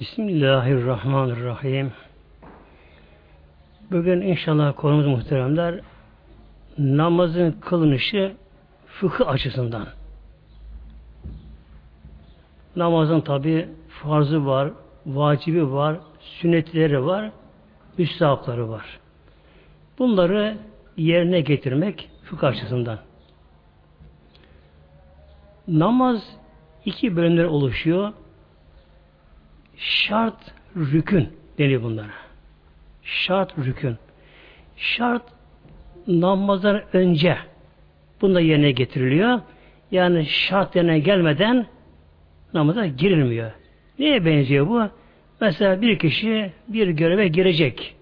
Bismillahirrahmanirrahim. Bugün inşallah konumuz muhteremler namazın kılınışı fıkıh açısından. Namazın tabi farzı var, vacibi var, sünnetleri var, müstahapları var. Bunları yerine getirmek fıkıh açısından. Namaz iki bölümler oluşuyor. Şart, rükün deniyor bunlara. Şart, rükün. Şart namazdan önce bunda yerine getiriliyor. Yani şart yerine gelmeden namaza girilmiyor. Neye benziyor bu? Mesela bir kişi bir göreve girecek.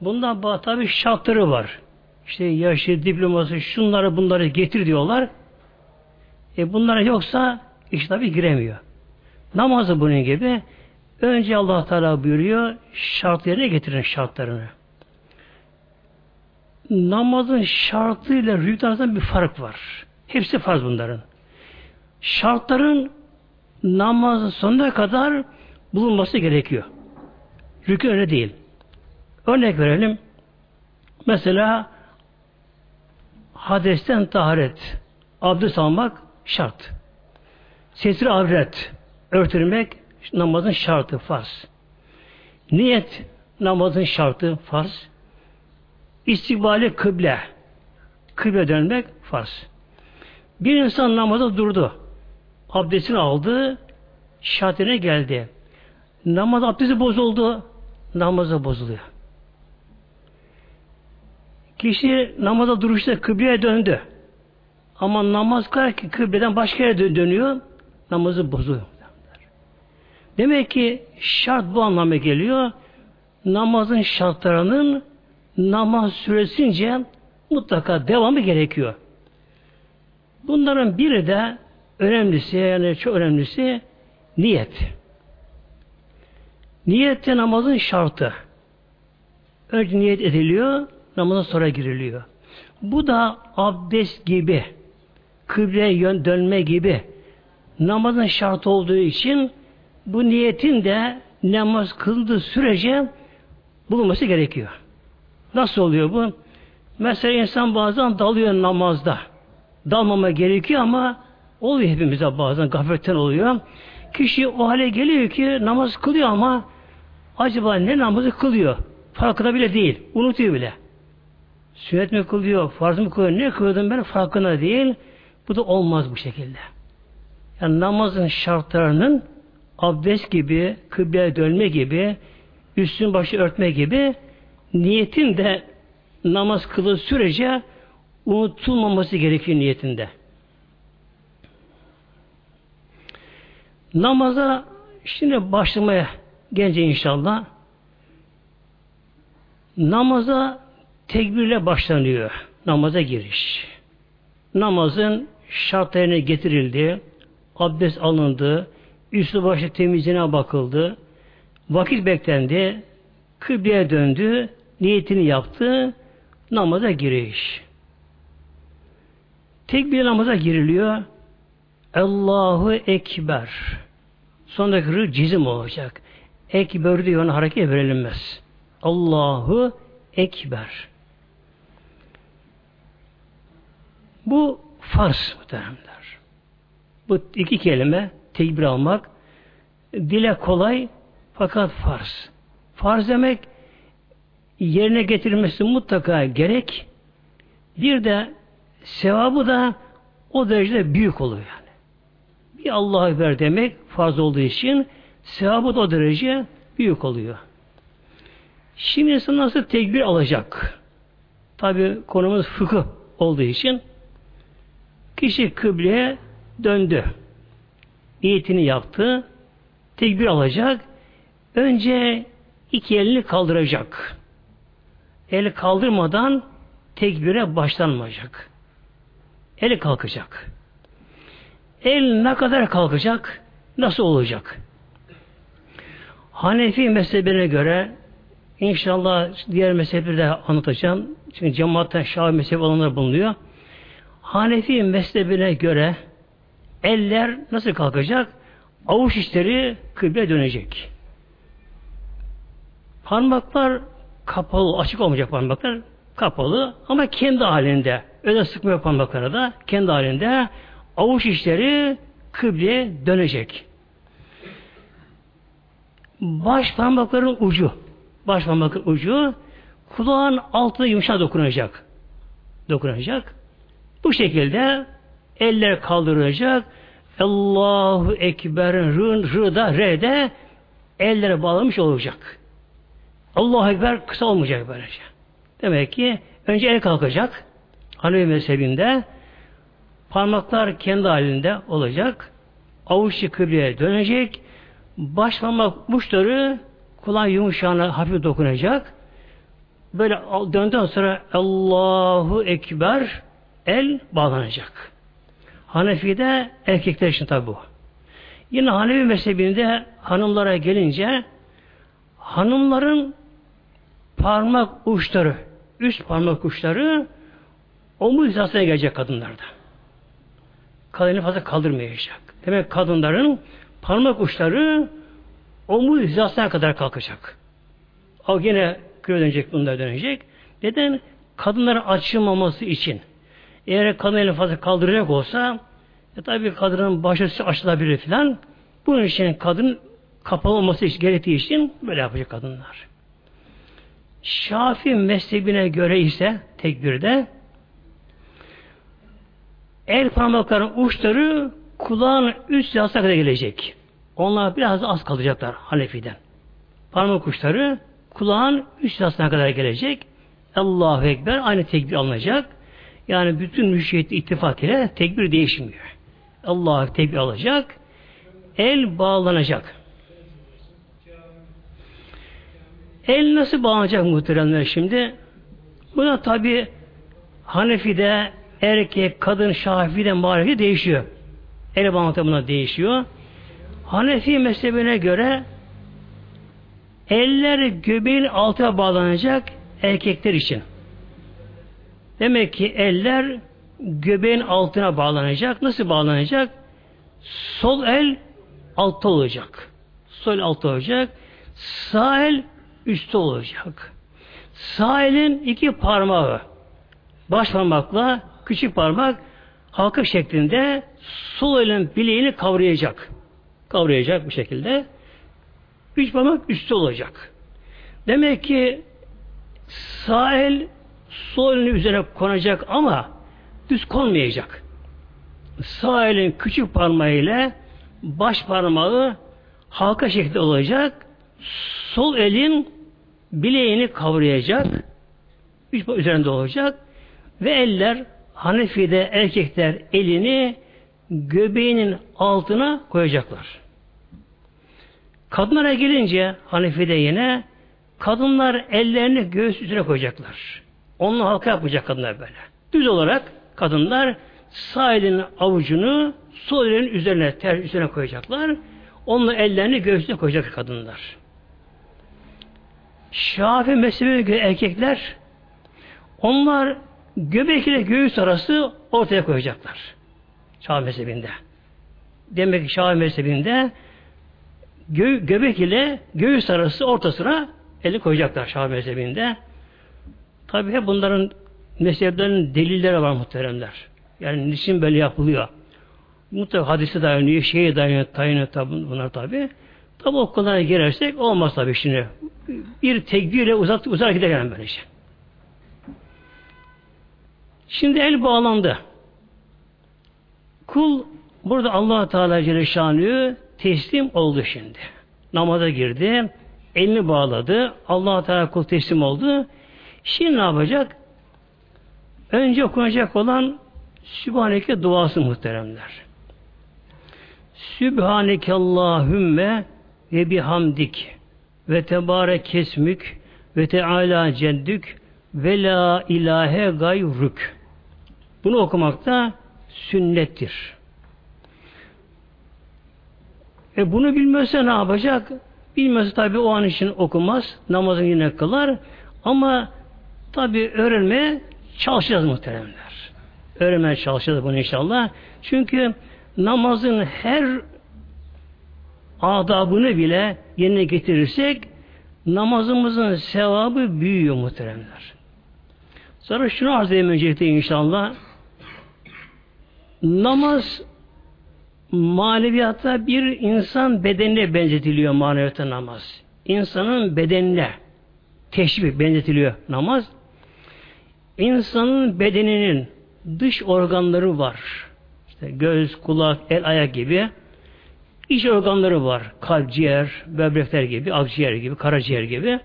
Bundan tabi şartları var. İşte yaşı, diploması, şunları bunları getir diyorlar. E bunlara yoksa iş tabi giremiyor. Namazı bunun gibi. Önce Allah Teala buyuruyor şartlarına getirin şartlarını. Namazın şartıyla rükû arasında bir fark var. Hepsi farz bunların. Şartların namazın sonuna kadar bulunması gerekiyor. Rükû öyle değil. Örnek verelim. Mesela hadesten taharet, abdest almak şart. Sesri avret, örtülmek namazın şartı farz. Niyet namazın şartı farz. İstikbali kıble. Kıble dönmek farz. Bir insan namaza durdu. Abdestini aldı. Şartına geldi. Namaz abdesti bozuldu. Namaza bozuluyor. Kişi namaza duruşta kıbleye döndü. Ama namaz kılarken kıbleden başka yere dönüyor. Namazı bozuyor. Demek ki şart bu anlama geliyor. Namazın şartlarının namaz süresince mutlaka devamı gerekiyor. Bunların biri de önemlisi yani çok önemlisi niyet. Niyet de namazın şartı. Önce niyet ediliyor, namaza sonra giriliyor. Bu da abdest gibi, kıbleye yön dönme gibi namazın şartı olduğu için bu niyetin de namaz kıldığı sürece bulunması gerekiyor. Nasıl oluyor bu? Mesela insan bazen dalıyor namazda. Dalmama gerekiyor ama oluyor hepimize bazen gafletten oluyor. Kişi o hale geliyor ki namaz kılıyor ama acaba ne namazı kılıyor? Farkında bile değil. Unutuyor bile. Sünnet mi kılıyor? Farz mı kılıyor? Ne kılıyordum ben? Farkında değil. Bu da olmaz bu şekilde. Yani namazın şartlarının abdest gibi, kıbleye dönme gibi, üstün başı örtme gibi niyetin de namaz kılı sürece unutulmaması gerekiyor niyetinde. Namaza şimdi başlamaya gelince inşallah namaza tekbirle başlanıyor. Namaza giriş. Namazın şartlarına getirildi, abdest alındı, üstü başı temizliğine bakıldı, vakit beklendi, kıbleye döndü, niyetini yaptı, namaza giriş. Tek bir namaza giriliyor. Allahu Ekber. Sondaki rı cizim olacak. Ekber diyor ona hareket verilmez. Allahu Ekber. Bu farz muhteremler. Bu iki kelime tekbir almak dile kolay fakat farz. Farz demek yerine getirilmesi mutlaka gerek. Bir de sevabı da o derecede büyük oluyor yani. Bir Allah'a ver demek farz olduğu için sevabı da o derece büyük oluyor. Şimdi insan nasıl tekbir alacak? Tabi konumuz fıkıh olduğu için kişi kıbleye döndü. Niyetini yaptı. Tekbir alacak. Önce iki elini kaldıracak. Eli kaldırmadan tekbire başlanmayacak. Eli kalkacak. El ne kadar kalkacak? Nasıl olacak? Hanefi mezhebine göre inşallah diğer mezhepleri de anlatacağım. Çünkü cemaatten Şafi mezhebi olanlar bulunuyor. Hanefi mezhebine göre eller nasıl kalkacak? avuç içleri kıble dönecek. Parmaklar kapalı, açık olmayacak parmaklar. Kapalı ama kendi halinde. Öyle sıkmıyor parmakları da. Kendi halinde avuç içleri kıbleye dönecek. Baş parmakların ucu baş parmakın ucu kulağın altına yumuşak dokunacak. Dokunacak. Bu şekilde eller kaldırılacak. Allahu Ekber rın rıda re'de ellere bağlamış olacak. Allahu Ekber kısa olmayacak böylece. Demek ki önce el kalkacak. Hanefi mezhebinde parmaklar kendi halinde olacak. Avuç kıbleye dönecek. Baş parmak uçları kulağın yumuşağına hafif dokunacak. Böyle döndükten sonra Allahu Ekber el bağlanacak. Hanefi'de erkekler için tabi bu. Yine Hanefi mezhebinde hanımlara gelince hanımların parmak uçları, üst parmak uçları omuz hizasına gelecek kadınlarda. Kadını fazla kaldırmayacak. Demek kadınların parmak uçları omuz hizasına kadar kalkacak. O yine kilo dönecek, bunlar dönecek. Neden? Kadınların açılmaması için. Eğer kadın elini fazla kaldıracak olsa e tabi kadının başı açılabilir filan. Bunun için kadın kapalı olması için, gerektiği için böyle yapacak kadınlar. Şafi mezhebine göre ise tekbirde el parmaklarının uçları kulağın üst yasına kadar gelecek. Onlar biraz az kalacaklar Hanefi'den. Parmak uçları kulağın üst yasına kadar gelecek. Allahu Ekber aynı tekbir alınacak. Yani bütün müşehit ittifak ile tekbir değişmiyor. Allah tekbir alacak. El bağlanacak. El nasıl bağlanacak muhteremler şimdi? Buna tabi Hanefi'de erkek, kadın, Şafii'de, Maliki'de değişiyor. El bağlantı buna değişiyor. Hanefi mezhebine göre eller göbeğin altına bağlanacak erkekler için. Demek ki eller göbeğin altına bağlanacak. Nasıl bağlanacak? Sol el altta olacak. Sol altta olacak. Sağ el üstte olacak. Sağ elin iki parmağı baş parmakla küçük parmak halka şeklinde sol elin bileğini kavrayacak kavrayacak bir şekilde. Üç parmak üstü olacak. Demek ki sağ el sol elin üzerine konacak ama düz konmayacak. Sağ elin küçük parmağı ile baş parmağı halka şekilde olacak. Sol elin bileğini kavrayacak. Üç üzerinde olacak. Ve eller Hanefi'de erkekler elini göbeğinin altına koyacaklar. Kadınlara gelince Hanefi'de yine kadınlar ellerini göğüs üzerine koyacaklar. Onunla halka yapacak kadınlar böyle. Düz olarak kadınlar sağ elinin avucunu sol elinin üzerine ter üzerine koyacaklar. Onunla ellerini göğsüne koyacak kadınlar. Şafi mezhebine göre erkekler onlar göbek ile göğüs arası ortaya koyacaklar. Şafi mezhebinde. Demek ki Şafi mezhebinde gö göbek ile göğüs arası ortasına eli koyacaklar Şah mezhebinde. Tabi hep bunların mezheplerinin delilleri var muhteremler. Yani niçin böyle yapılıyor? Mutlaka hadise dayanıyor, şeye dayanıyor, dayanıyor tabi bunlar tabi. Tabi o konulara girersek olmaz tabi şimdi. Bir tekbirle uzat, uzak gider yani böyle şey. Şimdi el bağlandı. Kul burada allah Teala Celle teslim oldu şimdi. Namaza girdi. Elini bağladı. allah Teala kul teslim oldu. Şimdi ne yapacak? Önce okunacak olan Sübhaneke duası muhteremler. Sübhaneke Allahümme ve bihamdik ve tebarek kesmük ve teala ceddük ve la ilahe gayrük. Bunu okumak da sünnettir. E bunu bilmezse ne yapacak? Bilmezse tabi o an için okumaz. Namazını yine kılar. Ama tabi öğrenmeye çalışacağız muhteremler. Öğrenmeye çalışacağız bunu inşallah. Çünkü namazın her adabını bile yerine getirirsek namazımızın sevabı büyüyor muhteremler. Sonra şunu arz edeyim öncelikle inşallah. Namaz maneviyatta bir insan bedenine benzetiliyor maneviyatta namaz. İnsanın bedenine teşbih benzetiliyor namaz. İnsanın bedeninin dış organları var. İşte göz, kulak, el, ayak gibi. İç organları var. Kalp, ciğer, böbrekler gibi, akciğer gibi, karaciğer gibi.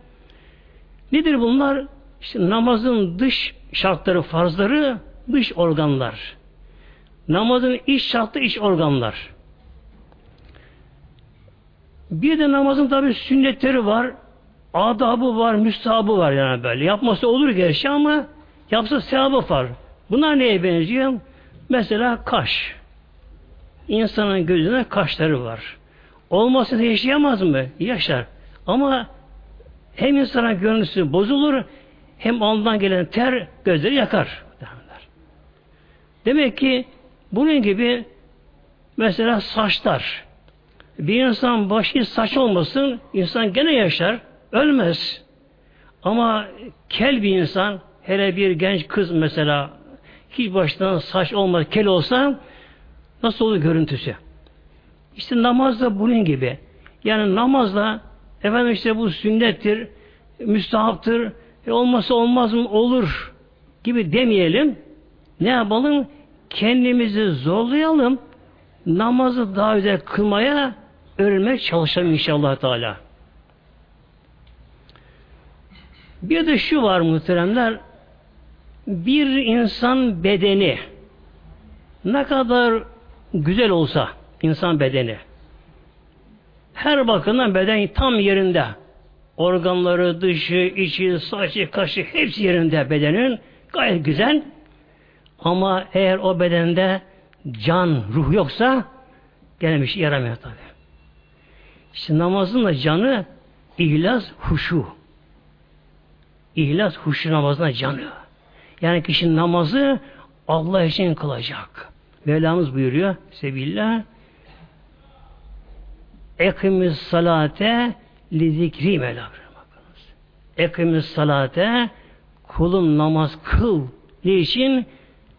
Nedir bunlar? İşte namazın dış şartları, farzları dış organlar. Namazın iç şartı iç organlar. Bir de namazın tabi sünnetleri var, adabı var, müstahabı var yani böyle. Yapması olur gerçi ama yapsa sevabı var. Bunlar neye benziyor? Mesela kaş. İnsanın gözüne kaşları var. Olmasa yaşayamaz mı? Yaşar. Ama hem insana görüntüsü bozulur hem ondan gelen ter gözleri yakar. Demek ki bunun gibi mesela saçlar. Bir insan başı saç olmasın, insan gene yaşar, ölmez. Ama kel bir insan, hele bir genç kız mesela hiç baştan saç olmaz, kel olsa nasıl olur görüntüsü? İşte namaz da bunun gibi. Yani namazla efendim işte bu sünnettir, müstahaptır, e olmasa olmaz mı olur gibi demeyelim. Ne yapalım? Kendimizi zorlayalım. Namazı daha güzel kılmaya öğrenmek çalışalım inşallah Teala. Bir de şu var muhteremler bir insan bedeni ne kadar güzel olsa insan bedeni her bakımdan beden tam yerinde organları, dışı, içi, saçı, kaşı hepsi yerinde bedenin gayet güzel ama eğer o bedende can, ruh yoksa gene bir şey yaramıyor tabi. İşte namazın da canı ihlas, huşu. İhlas, huşu namazına canı. Yani kişinin namazı Allah için kılacak. Mevlamız buyuruyor Sebillah Ekimiz salate li zikri Mevla. Ekimiz salate kulum namaz kıl. Ne için?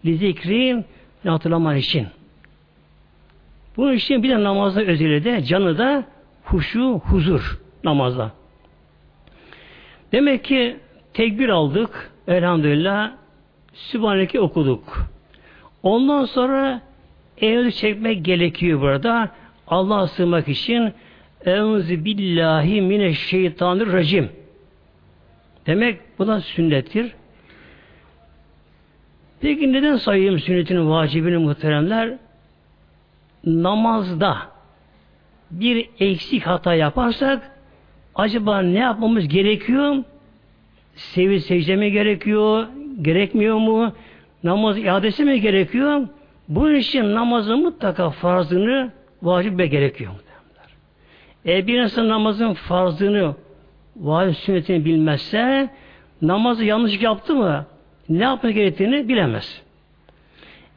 Li zikri hatırlaman için. Bunun için bir de namazda özeli de canı da huşu, huzur namazda. Demek ki tekbir aldık. Elhamdülillah Sübhaneke okuduk. Ondan sonra evde çekmek gerekiyor burada. Allah'a sığmak için Euzu billahi mineşşeytanirracim. Demek bu da sünnettir. Peki neden sayayım sünnetin vacibini muhteremler? Namazda bir eksik hata yaparsak acaba ne yapmamız gerekiyor? Sevi secde mi gerekiyor? Gerekmiyor mu? Namaz iadesi mi gerekiyor? Bunun için namazın mutlaka farzını vacibe gerekiyor. Eğer bir insan namazın farzını vacip sünnetini bilmezse namazı yanlış yaptı mı ne yapmak gerektiğini bilemez.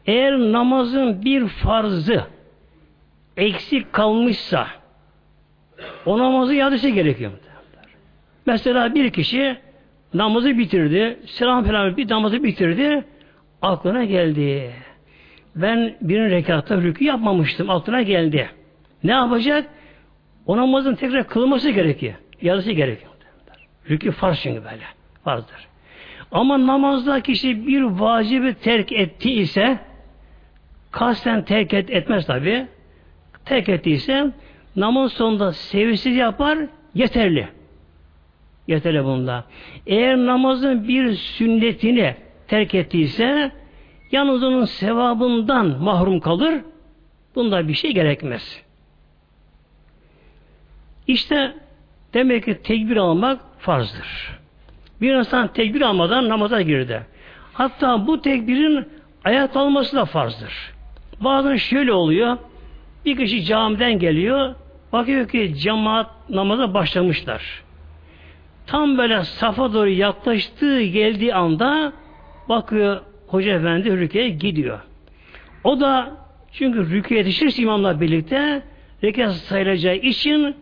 Eğer namazın bir farzı eksik kalmışsa o namazı iadesi gerekiyor. Mesela bir kişi namazı bitirdi, selam falan bir namazı bitirdi, aklına geldi. Ben bir rekatta rükü yapmamıştım, aklına geldi. Ne yapacak? O namazın tekrar kılması gerekiyor. Yazısı gerekiyor. Rükü farz çünkü böyle. Farzdır. Ama namazda kişi bir vacibi terk ettiyse kasten terk et, etmez tabi. Terk ettiyse namaz sonunda sevisiz yapar yeterli. Yeterli bunda. Eğer namazın bir sünnetini terk ettiyse yalnız onun sevabından mahrum kalır. Bunda bir şey gerekmez. İşte demek ki tekbir almak farzdır. Bir insan tekbir almadan namaza girdi. Hatta bu tekbirin ayet alması da farzdır. Bazen şöyle oluyor. Bir kişi camiden geliyor. Bakıyor ki cemaat namaza başlamışlar. Tam böyle safa doğru yaklaştığı geldiği anda bakıyor Hoca Efendi rüküye gidiyor. O da çünkü rüküye yetişirse imamla birlikte rekat sayılacağı için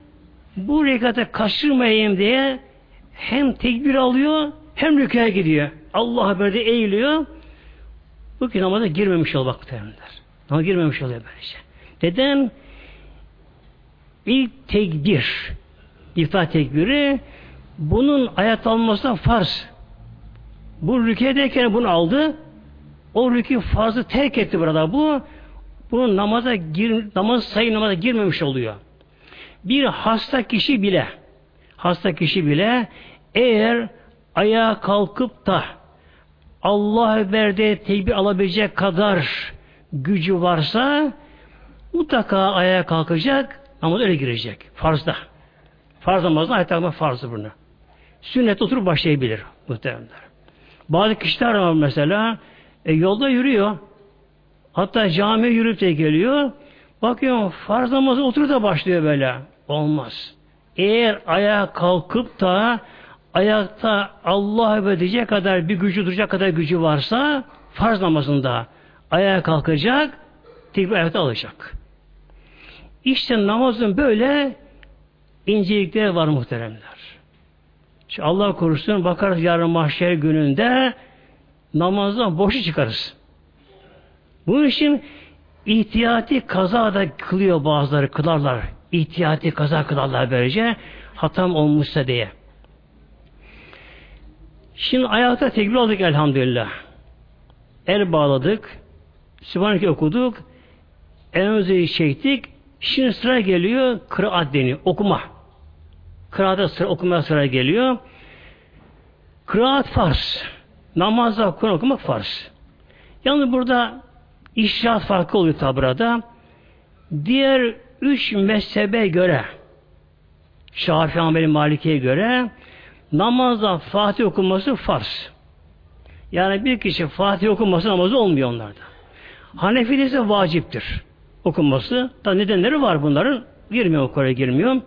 bu rekatı kaçırmayayım diye hem tekbir alıyor hem rükâya gidiyor. Allah böyle eğiliyor. Bu ki namaza girmemiş ol bak terimler. Ama girmemiş oluyor böylece. Neden? İlk tekbir, iftihar tekbiri bunun ayet alması farz. Bu rüküyedeyken bunu aldı. O rükü farzı terk etti burada bu. Bunun namaza gir, namaz sayı namaza girmemiş oluyor. Bir hasta kişi bile hasta kişi bile eğer ayağa kalkıp da Allah verdiği tekbir alabilecek kadar gücü varsa mutlaka ayağa kalkacak ama öyle girecek. Farzda. Farz namazında ayet alma farzı bunu. Sünnet oturup başlayabilir muhteremler. Bazı kişiler var mesela e, yolda yürüyor. Hatta camiye yürüyüp de geliyor. Bakıyor farz namazı oturup da başlıyor böyle. Olmaz. Eğer ayağa kalkıp da ayakta Allah edecek kadar bir gücü duracak kadar gücü varsa farz namazında ayağa kalkacak, tekbir ayakta alacak. İşte namazın böyle incelikleri var muhteremler. Şu Allah korusun bakarız yarın mahşer gününde namazdan boşu çıkarız. Bunun için ihtiyati kaza da kılıyor bazıları kılarlar. İhtiyati kaza kılarlar böylece hatam olmuşsa diye. Şimdi ayakta tekbir aldık elhamdülillah. El bağladık. Sübhaneke okuduk. Elimizi çektik. Şimdi sıra geliyor kıraat deniyor. Okuma. Kıraata sıra, okuma sıra geliyor. Kıraat farz. Namazda Kur'an okumak farz. Yalnız burada işraat farkı oluyor tabi Diğer üç mezhebe göre Şafii Hanbeli Maliki'ye göre namazda Fatih okunması farz. Yani bir kişi Fatih okunması namazı olmuyor onlarda. Hanefi'de ise vaciptir okunması. Da nedenleri var bunların. Girmiyor o Kore'ye girmiyor.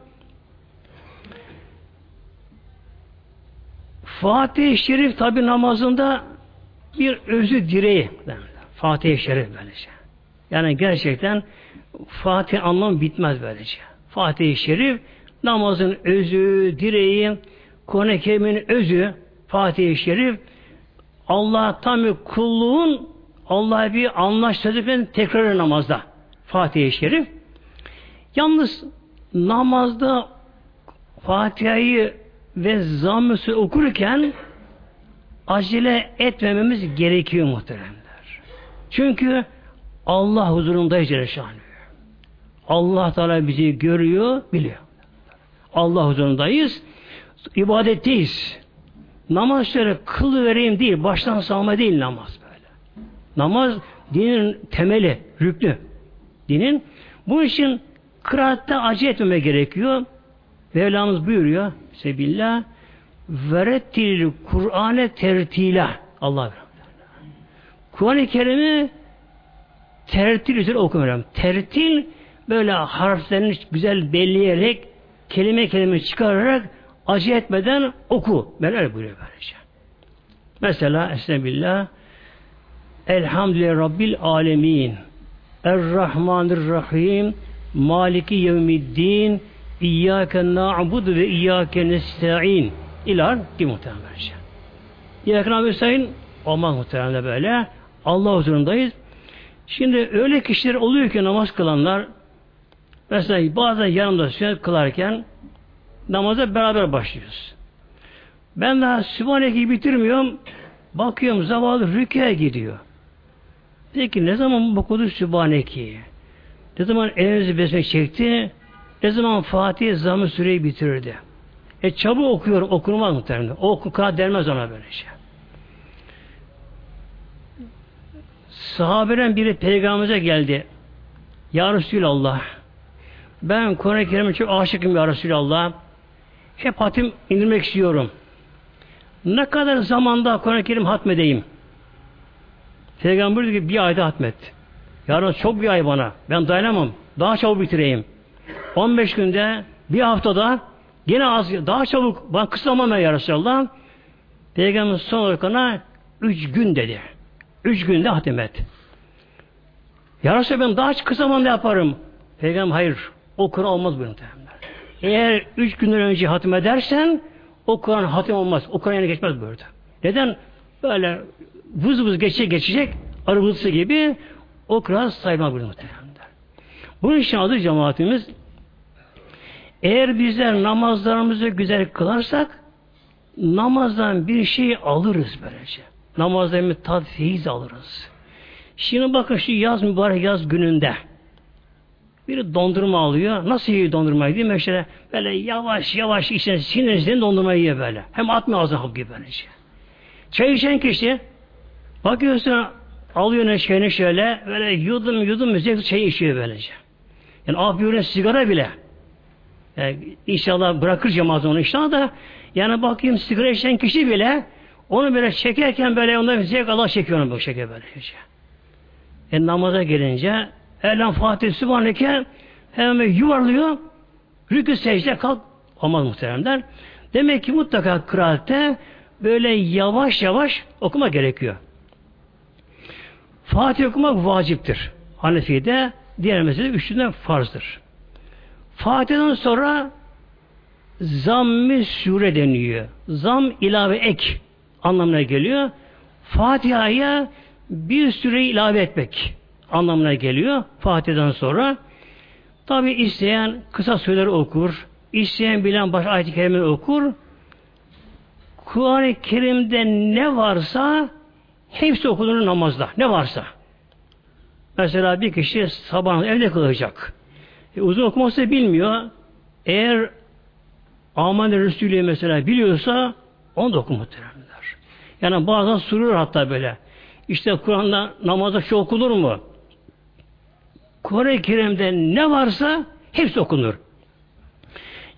Fatih-i Şerif tabi namazında bir özü direği. Fatih-i Şerif böylece. Yani gerçekten Fatih anlam bitmez böylece. Fatih-i Şerif namazın özü, direği, Kuran-ı özü, Fatih-i Şerif Allah tam kulluğun Allah'a bir anlaştırdıklarının tekrarı namazda. Fatih-i Şerif. Yalnız namazda Fatiha'yı ve zamm okurken acele etmememiz gerekiyor muhteremler. Çünkü Allah huzurundayız Celle Allah Teala bizi görüyor, biliyor. Allah huzurundayız. ibadetteyiz. Namaz şöyle kıl vereyim değil, baştan salma değil namaz böyle. Namaz dinin temeli, rüknü. Dinin. Bu için kıraatte acele etmeme gerekiyor. Mevlamız buyuruyor Sebillah verettil Kur'an'e tertila Allah Kur'an-ı Kerim'i tertil üzere okumuyorum. Tertil böyle harflerini güzel belleyerek kelime kelime çıkararak acı etmeden oku. Ben öyle buyuruyor böylece. Mesela Esnebillah Elhamdülillah Rabbil Alemin Errahmanirrahim Maliki Yevmiddin İyyâke na'budu ve iyyâke nesta'in ilar ki muhtemelen şey. İyyâke na'budu nesta'in olmaz muhtemelen böyle. Allah huzurundayız. Şimdi öyle kişiler oluyor ki namaz kılanlar mesela bazen yanımda sünnet kılarken namaza beraber başlıyoruz. Ben daha Sübhaneke'yi bitirmiyorum. Bakıyorum zavallı rüküye gidiyor. Peki ne zaman okudu Sübhaneke'yi? Ne zaman elinizi besmek çekti? Ne zaman Fatih Zamm-ı Süreyi bitirirdi. E çabuk okuyor, okunmaz muhtemelen. O oku dermez ona böyle şey. Sahabeden biri peygamberimize geldi. Ya Resulallah ben Kur'an-ı Kerim'e çok aşıkım ya Resulallah. Hep hatim indirmek istiyorum. Ne kadar zamanda Kur'an-ı Kerim hatmedeyim? Peygamber diyor ki bir ayda hatmet. Yarın çok bir ay bana. Ben dayanamam. Daha çabuk bitireyim. 15 günde, bir haftada yine az, daha çabuk bana kısa zaman ya Resulallah. Peygamber son olarak ona 3 gün dedi. 3 günde hatim et. Ya Resulallah ben daha kısa zamanda yaparım. Peygamber hayır. o Kur'an olmaz bu muhteremler. Eğer üç günden önce hatim edersen o Kur'an hatim olmaz. O Kur'an geçmez burada. Neden? Böyle vız vız geçecek geçecek arı gibi o Kur'an sayılmaz burada muhteremler. Bunun için adı cemaatimiz eğer bizler namazlarımızı güzel kılarsak namazdan bir şey alırız böylece. Namazdan bir tat feyiz alırız. Şimdi bakın şu yaz mübarek yaz gününde biri dondurma alıyor. Nasıl yiyor dondurmayı değil mi? Mesela böyle yavaş yavaş içine sinirsin dondurmayı yiyor böyle. Hem atmıyor ağzına hap gibi böylece. Çay içen kişi bakıyorsun alıyor neşkeni şöyle böyle yudum yudum müzik çay içiyor böylece. Yani af sigara bile yani inşallah bırakır cemaat onu inşallah da yani bakayım sigara içen kişi bile onu böyle çekerken böyle ondan zevk Allah çekiyor onu bu şekilde böyle. E namaza gelince Elham Fatih Sübhaneke hemen yuvarlıyor rükü secde kalk olmaz muhteremler. Demek ki mutlaka kıraatte böyle yavaş yavaş okuma gerekiyor. Fatih okumak vaciptir. Hanefi'de diğer mesele üçünden farzdır. Fatiha'dan sonra zamm-ı sure deniyor. Zam ilave ek anlamına geliyor. Fatiha'ya bir süre ilave etmek anlamına geliyor. Fatiha'dan sonra tabi isteyen kısa süreler okur. isteyen bilen baş ayet-i kerime okur. Kur'an-ı Kerim'de ne varsa hepsi okunur namazda. Ne varsa. Mesela bir kişi sabah evde kılacak. E, uzun okuması bilmiyor. Eğer Aman Resulü mesela biliyorsa onu da oku. Yani bazen soruyor hatta böyle. İşte Kur'an'da namazda şu okunur mu? Kur'an-ı Kerim'de ne varsa hepsi okunur.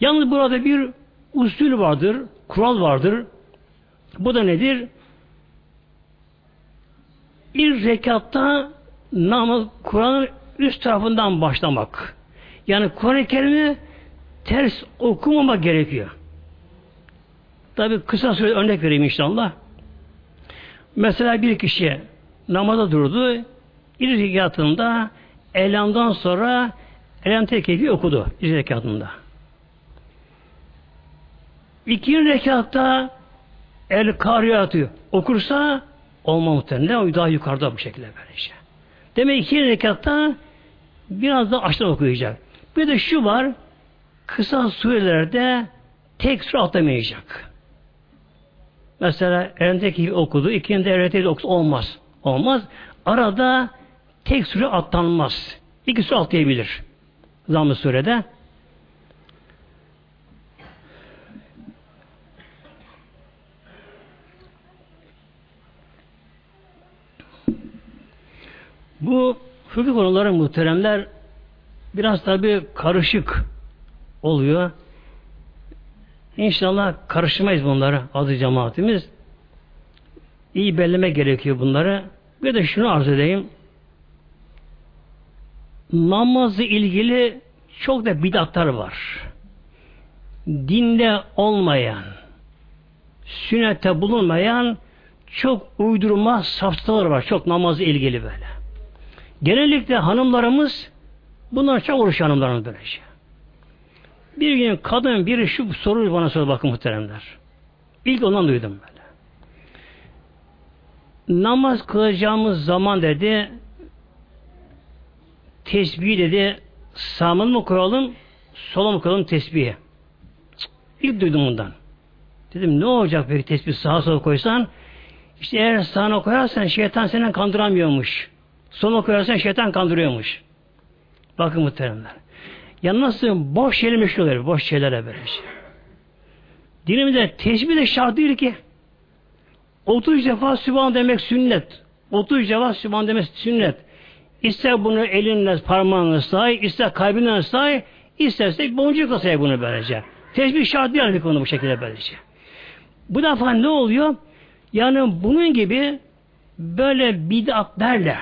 Yalnız burada bir usul vardır, kural vardır. Bu da nedir? Bir rekatta namaz Kur'an'ın üst tarafından başlamak. Yani Kur'an-ı Kerim'i ters okumamak gerekiyor. Tabi kısa süre örnek vereyim inşallah. Mesela bir kişi namaza durdu. İlk rekatında Elam'dan sonra Elam tekefi okudu. İlk rekatında. İkinci rekatta El Kariyatı okursa olma muhtemelen daha yukarıda bu şekilde böylece. Demek iki rekatta biraz da açtan okuyacak. Bir de şu var, kısa surelerde tek sure atlamayacak. Mesela Erendeki okudu, ikinde Erendeki okudu, olmaz. Olmaz. Arada tek sure atlanmaz. İki sure atlayabilir. Zamm-ı surede. Bu fıkıh konuları muhteremler biraz tabi karışık oluyor. İnşallah karışmayız bunları adı cemaatimiz. İyi belleme gerekiyor bunları. Bir de şunu arz edeyim. Namazla ilgili çok da bidatlar var. Dinde olmayan, sünnette bulunmayan çok uydurma safsatalar var. Çok namazla ilgili böyle. Genellikle hanımlarımız bunlar çok oruç hanımlarımız böylece. Şey. Bir gün kadın biri şu soruyu bana sordu bakın muhteremler. İlk ondan duydum böyle. Namaz kılacağımız zaman dedi tesbih dedi sağını mı koyalım sola mı koyalım tesbihi. İlk duydum bundan. Dedim ne olacak peki tesbih sağa sola koysan işte eğer sağına koyarsan şeytan seni kandıramıyormuş. Sola koyarsan şeytan kandırıyormuş. Bakın muhteremler. Ya nasıl boş şeyler meşgul oluyor, boş şeylere böyle şey. Dinimizde tesbih de şart değil ki. 30 defa Sübhan demek sünnet. 30 defa Sübhan demek sünnet. İster bunu elinle parmağınla say, ister kalbinle say, isterse boncuk say bunu böylece. Tesbih şart değil konu bu şekilde böylece. Bu defa ne oluyor? Yani bunun gibi böyle bid'atlerle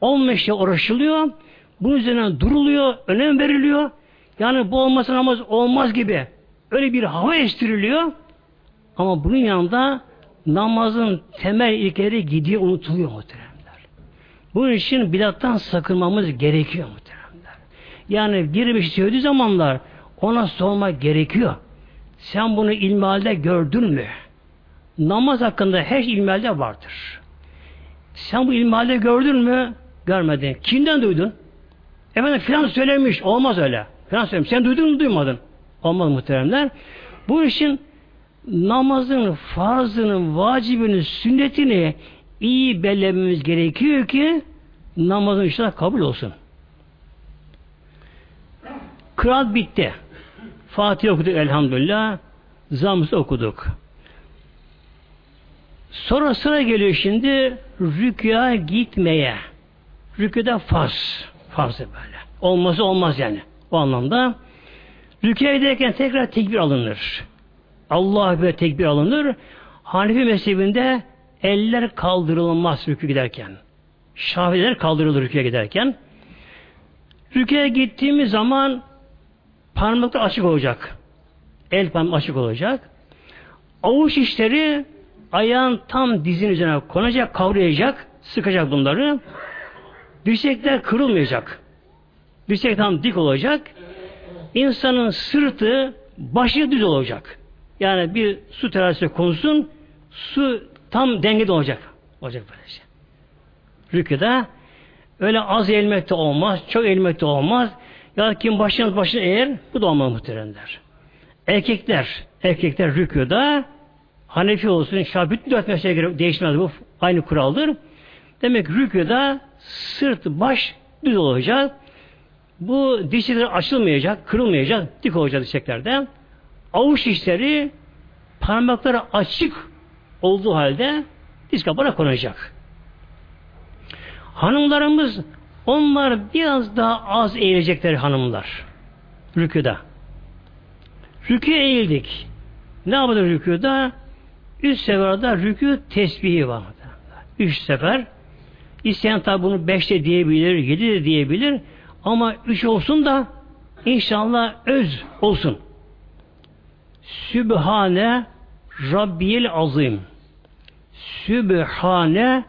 olmayışla uğraşılıyor. Bunun üzerine duruluyor, önem veriliyor. Yani bu olmasa namaz olmaz gibi. Öyle bir hava estiriliyor. Ama bunun yanında namazın temel ilkeleri gidiyor, unutuluyor muhteremler. Bunun için bidattan sakınmamız gerekiyor muhteremler. Yani biri bir söylediği zamanlar ona sormak gerekiyor. Sen bunu ilmihalde gördün mü? Namaz hakkında her şey ilmihalde vardır. Sen bu ilmihalde gördün mü? Görmedin. Kimden duydun? Efendim filan söylemiş. Olmaz öyle. Filan söylemiş. Sen duydun mu duymadın? Olmaz muhteremler. Bu işin namazın farzının, vacibinin, sünnetini iyi bellememiz gerekiyor ki namazın inşallah kabul olsun. Kıraat bitti. Fatih okuduk elhamdülillah. Zamsı okuduk. Sonra sıra geliyor şimdi rüküya gitmeye. Rüküde farz. Farz böyle. Olması olmaz yani. O anlamda. Rüküya giderken tekrar tekbir alınır. Allah bir tekbir alınır. Hanefi mezhebinde eller kaldırılmaz rükü giderken. Şafiler kaldırılır rüküye giderken. Rüküye gittiğimiz zaman parmaklar açık olacak. El parmak açık olacak. Avuç işleri ayağın tam dizin üzerine konacak, kavrayacak, sıkacak bunları. Dirsekler kırılmayacak. Dirsek tam dik olacak. İnsanın sırtı, başı düz olacak. Yani bir su terazisi konsun, su tam dengede olacak. Olacak böylece. Rüküde öyle az eğilmek de olmaz, çok eğilmek de olmaz. Ya kim başına başına eğer, bu da olmaz muhteremler. Erkekler, erkekler rüküde Hanefi olsun, Şah bütün dört göre değişmez bu. Aynı kuraldır. Demek rüküde sırt, baş düz olacak. Bu dişleri açılmayacak, kırılmayacak, dik olacak dişeklerde. Avuç dişleri parmakları açık olduğu halde diz kapana konacak. Hanımlarımız onlar biraz daha az eğilecekler hanımlar. Rüküde. Rükü eğildik. Ne yapalım rüküde? Üç seferde rükü tesbihi var. Üç sefer. İsteyen tabi bunu beşte diyebilir, yedi de diyebilir. Ama üç olsun da inşallah öz olsun. Sübhane Rabbiyel Azim. Sübhane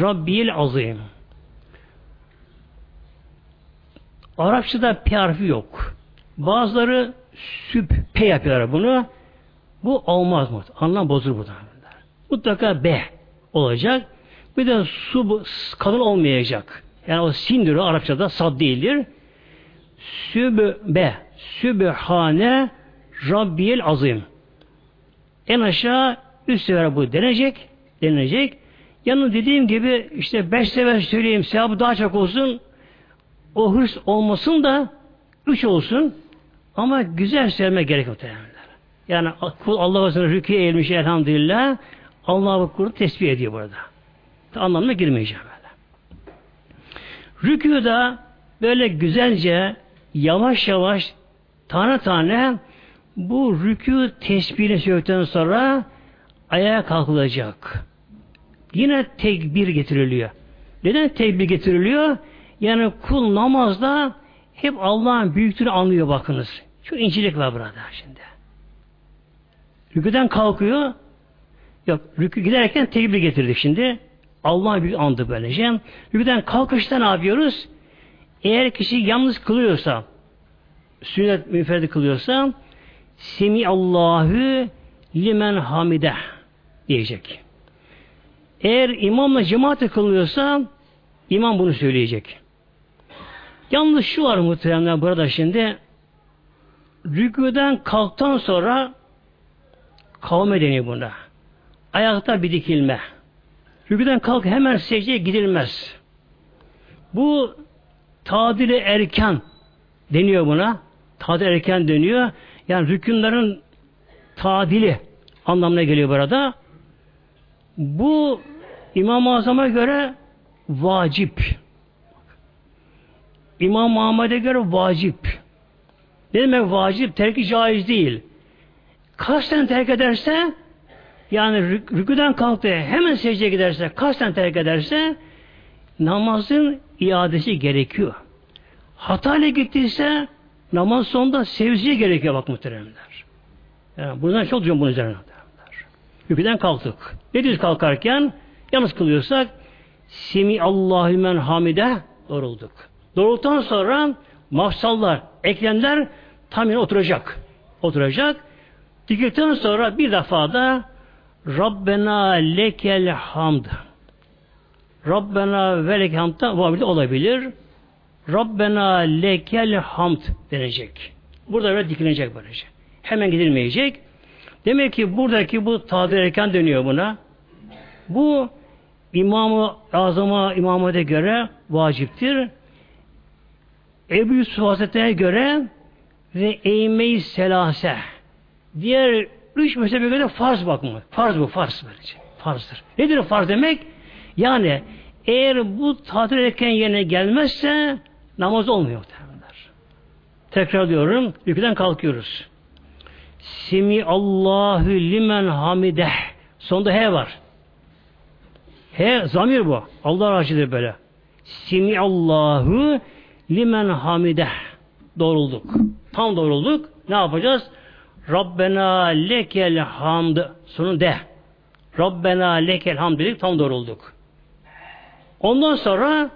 Rabbiyel Azim. Arapçada P harfi yok. Bazıları süp P yapıyorlar bunu. Bu olmaz mı? Anlam bozulur bu da. Mutlaka B olacak. Bir de su kalın olmayacak. Yani o sindir o Arapçada sad değildir. Sübbe Sübhane Rabbiyel Azim. En aşağı üst sefer bu denecek. Denecek. Yanı dediğim gibi işte beş sefer söyleyeyim sevabı daha çok olsun. O hırs olmasın da üç olsun. Ama güzel söylemek gerekiyor muhtemelen. Yani kul Allah Resulü'ne rüküye eğilmiş elhamdülillah. Allah'ı kulu tesbih ediyor burada. Anlamına girmeyeceğim böyle. Rüküda böyle güzelce yavaş yavaş tane tane bu rükû tesbihini söyledikten sonra ayağa kalkılacak. Yine tekbir getiriliyor. Neden tekbir getiriliyor? Yani kul namazda hep Allah'ın büyüklüğünü anlıyor bakınız. Şu incilik var burada şimdi. Rüküden kalkıyor. Yok, rükü giderken tekbir getirdik şimdi. Allah'ın büyük andı böylece. Rüküden kalkışta ne yapıyoruz? Eğer kişi yalnız kılıyorsa, sünnet müferdi kılıyorsa, Semi Allahu limen hamide diyecek. Eğer imamla cemaat kılıyorsa imam bunu söyleyecek. Yalnız şu var muhtemelen burada şimdi rüküden kalktan sonra kavme deniyor buna. Ayakta bir dikilme. Rüküden kalk hemen secdeye gidilmez. Bu tadili erken deniyor buna. Tadil erken deniyor. Yani rükünlerin tadili anlamına geliyor burada. Bu İmam-ı Azam'a göre vacip. İmam Muhammed'e göre vacip. Ne demek vacip? Terki caiz değil. Kasten terk ederse yani rük rüküden kalktı hemen secdeye giderse kasten terk ederse namazın iadesi gerekiyor. Hata gittiyse namaz sonunda sevziye gerekiyor bak muhteremler. Yani bundan çok diyorum bunun üzerine. Rüküden kalktık. Ne diyoruz kalkarken? Yalnız kılıyorsak Semi Allahümen hamide doğrulduk. Doğrulduktan sonra mafsallar, eklemler tam yine oturacak. Oturacak. Dikildikten sonra bir defa da Rabbena lekel hamd. Rabbena ve hamd da olabilir. Rabbena lekel hamd denecek. Burada böyle dikilecek böylece. Hemen gidilmeyecek. Demek ki buradaki bu tadir erken dönüyor buna. Bu İmam-ı Azam'a İmam göre vaciptir. Ebu Yusuf Hazretleri'ne göre ve eğme-i selase diğer üç mezhebe göre farz bakımı. Farz bu, farz böylece. Farzdır. Nedir farz demek? Yani eğer bu tatil ederken yerine gelmezse namaz olmuyor muhtemelenler. Tekrar diyorum, ülkeden kalkıyoruz. Simi Allahu limen hamideh. Sonunda he var. He zamir bu. Allah razıdır böyle. Simi Allahu limen hamideh. Doğrulduk. Tam doğrulduk. Ne yapacağız? Rabbena lekel hamd. Sonu de. Rabbena lekel hamd dedik. Tam doğrulduk. Ondan sonra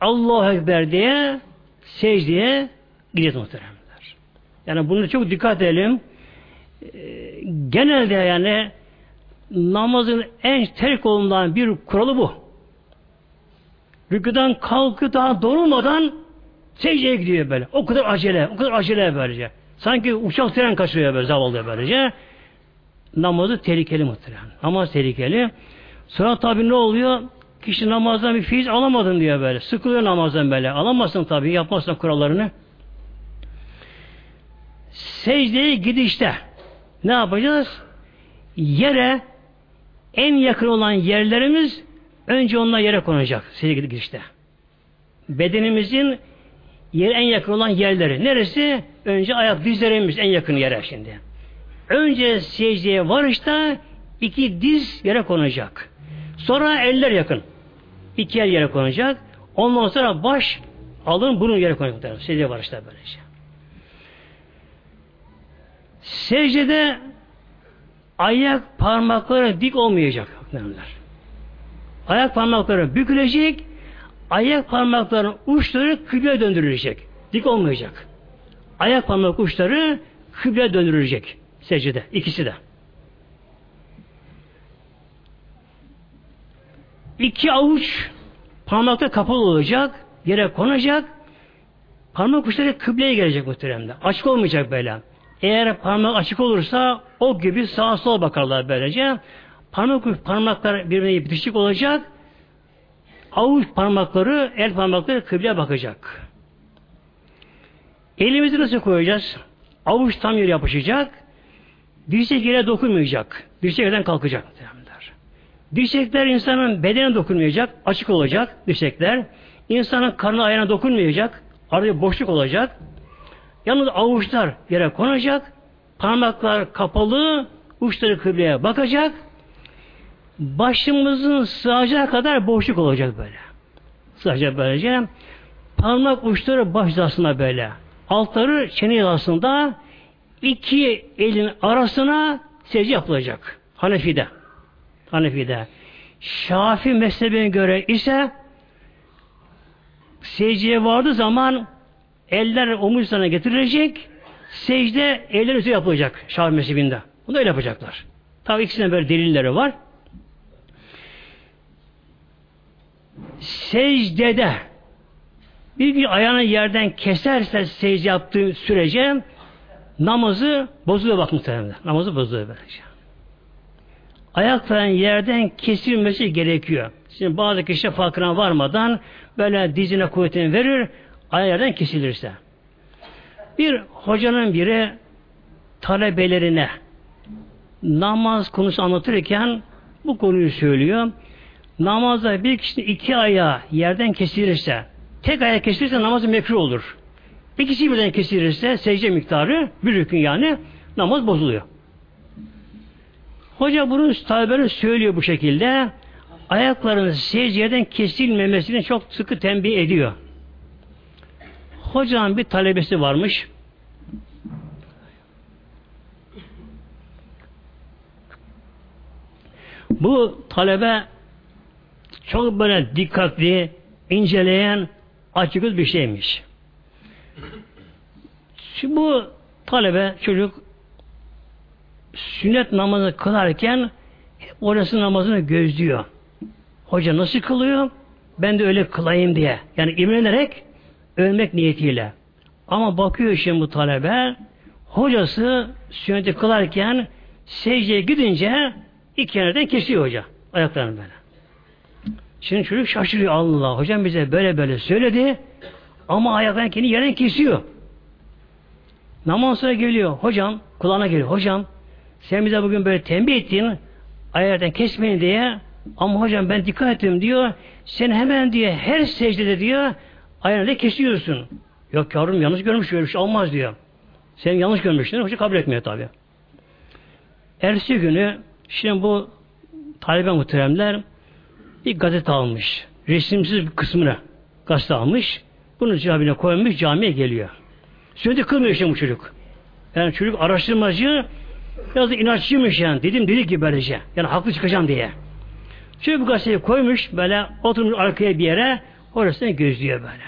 Allahu Ekber diye secdeye gideceğiz muhteremler. Yani bunu çok dikkat edelim. Ee, genelde yani namazın en terk olunan bir kuralı bu. Rüküden kalkı daha doğrulmadan secdeye gidiyor böyle. O kadar acele, o kadar acele böylece. Sanki uçak tren kaçırıyor böyle zavallı böylece. Namazı tehlikeli muhtemelen. Namaz tehlikeli. Sonra tabi ne oluyor? Kişi namazdan bir fiiz alamadın diyor böyle. Sıkılıyor namazdan böyle. Alamazsın tabi. Yapmazsın kurallarını. Secdeye gidişte ne yapacağız? Yere en yakın olan yerlerimiz önce onunla yere konacak. Secdeye gidişte. Bedenimizin yer en yakın olan yerleri. Neresi? Önce ayak dizlerimiz en yakın yere şimdi. Önce secdeye varışta iki diz yere konacak. Sonra eller yakın. İki el yere konacak. Ondan sonra baş alın bunun yere konacak. Secdeye varışta böylece. Secdede ayak parmakları dik olmayacak. Ayak parmakları bükülecek, ayak parmaklarının uçları kıble döndürülecek. Dik olmayacak. Ayak parmak uçları kıble döndürülecek secdede. ikisi de. İki avuç parmakta kapalı olacak, yere konacak, parmak uçları kıbleye gelecek muhteremde. Açık olmayacak böyle. Eğer parmak açık olursa o gibi sağa sola bakarlar böylece. Parmak parmaklar birbirine bitişik olacak. Avuç parmakları, el parmakları kıbleye bakacak. Elimizi nasıl koyacağız? Avuç tam yere yapışacak. Dirsek yere dokunmayacak. Dirsek yerden kalkacak. Dirsekler insanın bedene dokunmayacak. Açık olacak dirsekler. İnsanın karnı ayağına dokunmayacak. Arada boşluk olacak. Yalnız avuçlar yere konacak. Parmaklar kapalı. Uçları kıbleye bakacak. Başımızın sığacağı kadar boşluk olacak böyle. Sığacak böylece. Parmak uçları baş hizasında böyle. Altları çene hizasında iki elin arasına secde yapılacak. Hanefi'de. Hanefi'de. Şafi mezhebine göre ise secdeye vardığı zaman eller omuzlarına getirilecek secde eller üstü yapılacak Şafi mezhebinde. Bunu öyle yapacaklar. Tabi ikisine böyle delilleri var. Secdede bir gün ayağını yerden keserse secde yaptığı sürece namazı bozuluyor bak muhtemelen. Namazı bozuluyor böylece. Ayakların yerden kesilmesi gerekiyor. Şimdi bazı kişi farkına varmadan böyle dizine kuvvetini verir, ayaklardan kesilirse. Bir hocanın biri talebelerine namaz konusu anlatırken bu konuyu söylüyor. Namazda bir kişi iki ayağı yerden kesilirse, tek ayak kesilirse namazı mekruh olur. İkisi birden kesilirse secde miktarı bir rükün yani namaz bozuluyor. Hoca bunun talebleri söylüyor bu şekilde. Ayaklarının secdeden kesilmemesini çok sıkı tembih ediyor. Hocanın bir talebesi varmış. Bu talebe çok böyle dikkatli, inceleyen, açık bir şeymiş. Şimdi bu talebe çocuk sünnet namazı kılarken orası namazını gözlüyor. Hoca nasıl kılıyor? Ben de öyle kılayım diye. Yani imrenerek ölmek niyetiyle. Ama bakıyor şimdi bu talebe hocası sünneti kılarken secdeye gidince iki yerden kesiyor hoca. Ayaklarını böyle. Şimdi çocuk şaşırıyor Allah. Hocam bize böyle böyle söyledi ama ayaklarını kendi yerden kesiyor. Namaz sonra geliyor. Hocam kulağına geliyor. Hocam sen bize bugün böyle tembih ettin ayaklardan kesmeyin diye ama hocam ben dikkat ettim diyor. Sen hemen diye her secdede diyor ayağını kesiyorsun. Yok yavrum yanlış görmüş böyle bir şey olmaz diyor. Sen yanlış görmüşsün. Hoca kabul etmiyor tabi. Ersi günü şimdi bu Taliban muhteremler bir gazete almış. Resimsiz bir kısmını gazete almış. Bunu cebine koymuş camiye geliyor. Sünneti kılmıyor işte bu çocuk. Yani çocuk araştırmacı biraz da inatçıymış yani. Dedim dedik gibi böylece. Yani haklı çıkacağım diye. Şöyle bu gazeteyi koymuş böyle oturmuş arkaya bir yere orasını gözlüyor böyle.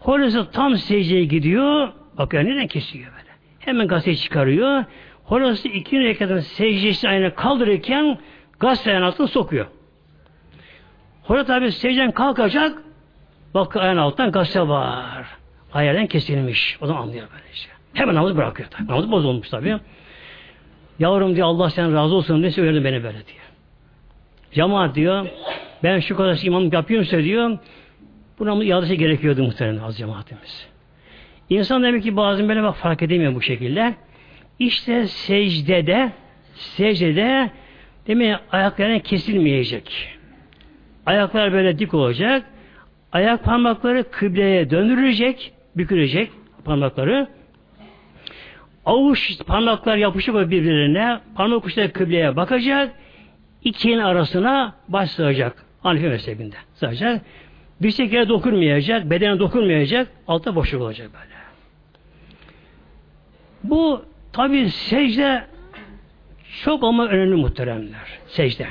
Horası tam secdeye gidiyor. Bakıyor neden kesiyor böyle. Hemen gazeteyi çıkarıyor. Horası iki rekatın secdesi aynı kaldırırken gazetenin altına sokuyor. Hoca tabi secden kalkacak bak ayağın altından gazete var. Ayağından kesilmiş. O zaman anlıyor böyle şey. Hemen namazı bırakıyor tabi. Namazı bozulmuş tabi. Yavrum diyor Allah sen razı olsun diye söyledi beni böyle diyor. Cemaat diyor ben şu kadar imamlık yapıyorum diyor. Buna mı iadesi gerekiyordu muhtemelen az cemaatimiz. İnsan demek ki bazen böyle bak fark edemiyor bu şekilde. İşte secdede secdede demek ayaklarına kesilmeyecek. Ayaklar böyle dik olacak. Ayak parmakları kıbleye döndürülecek, bükülecek parmakları. Avuç parmaklar yapışık birbirine, parmak uçları kıbleye bakacak. İki arasına baş sığacak. Hanife mezhebinde sığacak. Bir şekilde dokunmayacak, bedene dokunmayacak, altta boşluk olacak böyle. Bu tabi secde çok ama önemli muhteremler. Secde.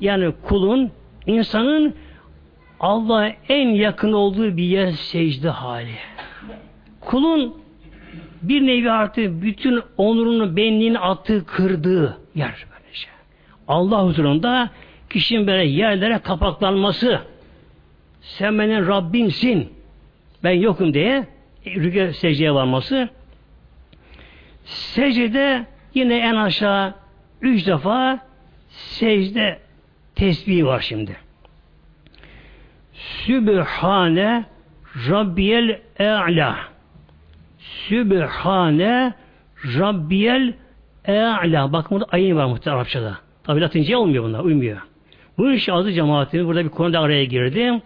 Yani kulun, insanın Allah'a en yakın olduğu bir yer secde hali. Kulun bir nevi artık bütün onurunu, benliğini attığı, kırdığı yer böyle şey. Allah huzurunda kişinin böyle yerlere kapaklanması, sen benim Rabbimsin ben yokum diye rüke secdeye varması secde yine en aşağı üç defa secde tesbihi var şimdi. Sübhane Rabbiyel E'la Sübhane Rabbiyel E'la Bakın burada ayın var muhtemelen Arapçada. Tabi Latince olmuyor bunlar, uymuyor. Bu iş adı cemaatimiz burada bir konuda araya girdi.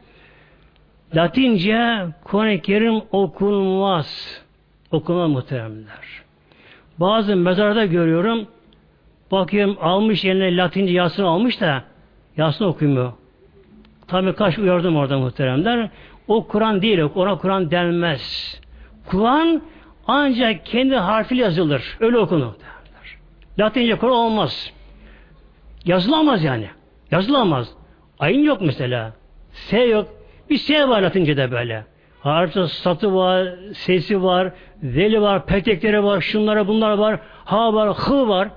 Latince Kur'an-ı Kerim okunmaz. Okunmaz muhteremler. Bazı mezarda görüyorum bakıyorum almış eline Latince Yasin almış da Yasin okumuyor. Tabi kaç uyardım orada muhteremler. O Kur'an değil, ona Kur'an denmez. Kur'an ancak kendi harfiyle yazılır. Öyle okunur. Latince Kur'an olmaz. Yazılamaz yani. Yazılamaz. Ayın yok mesela. S yok. Bir S var Latince'de böyle. Harfta satı var, sesi var, veli var, petekleri var, şunlara bunlar var, ha var, hı var.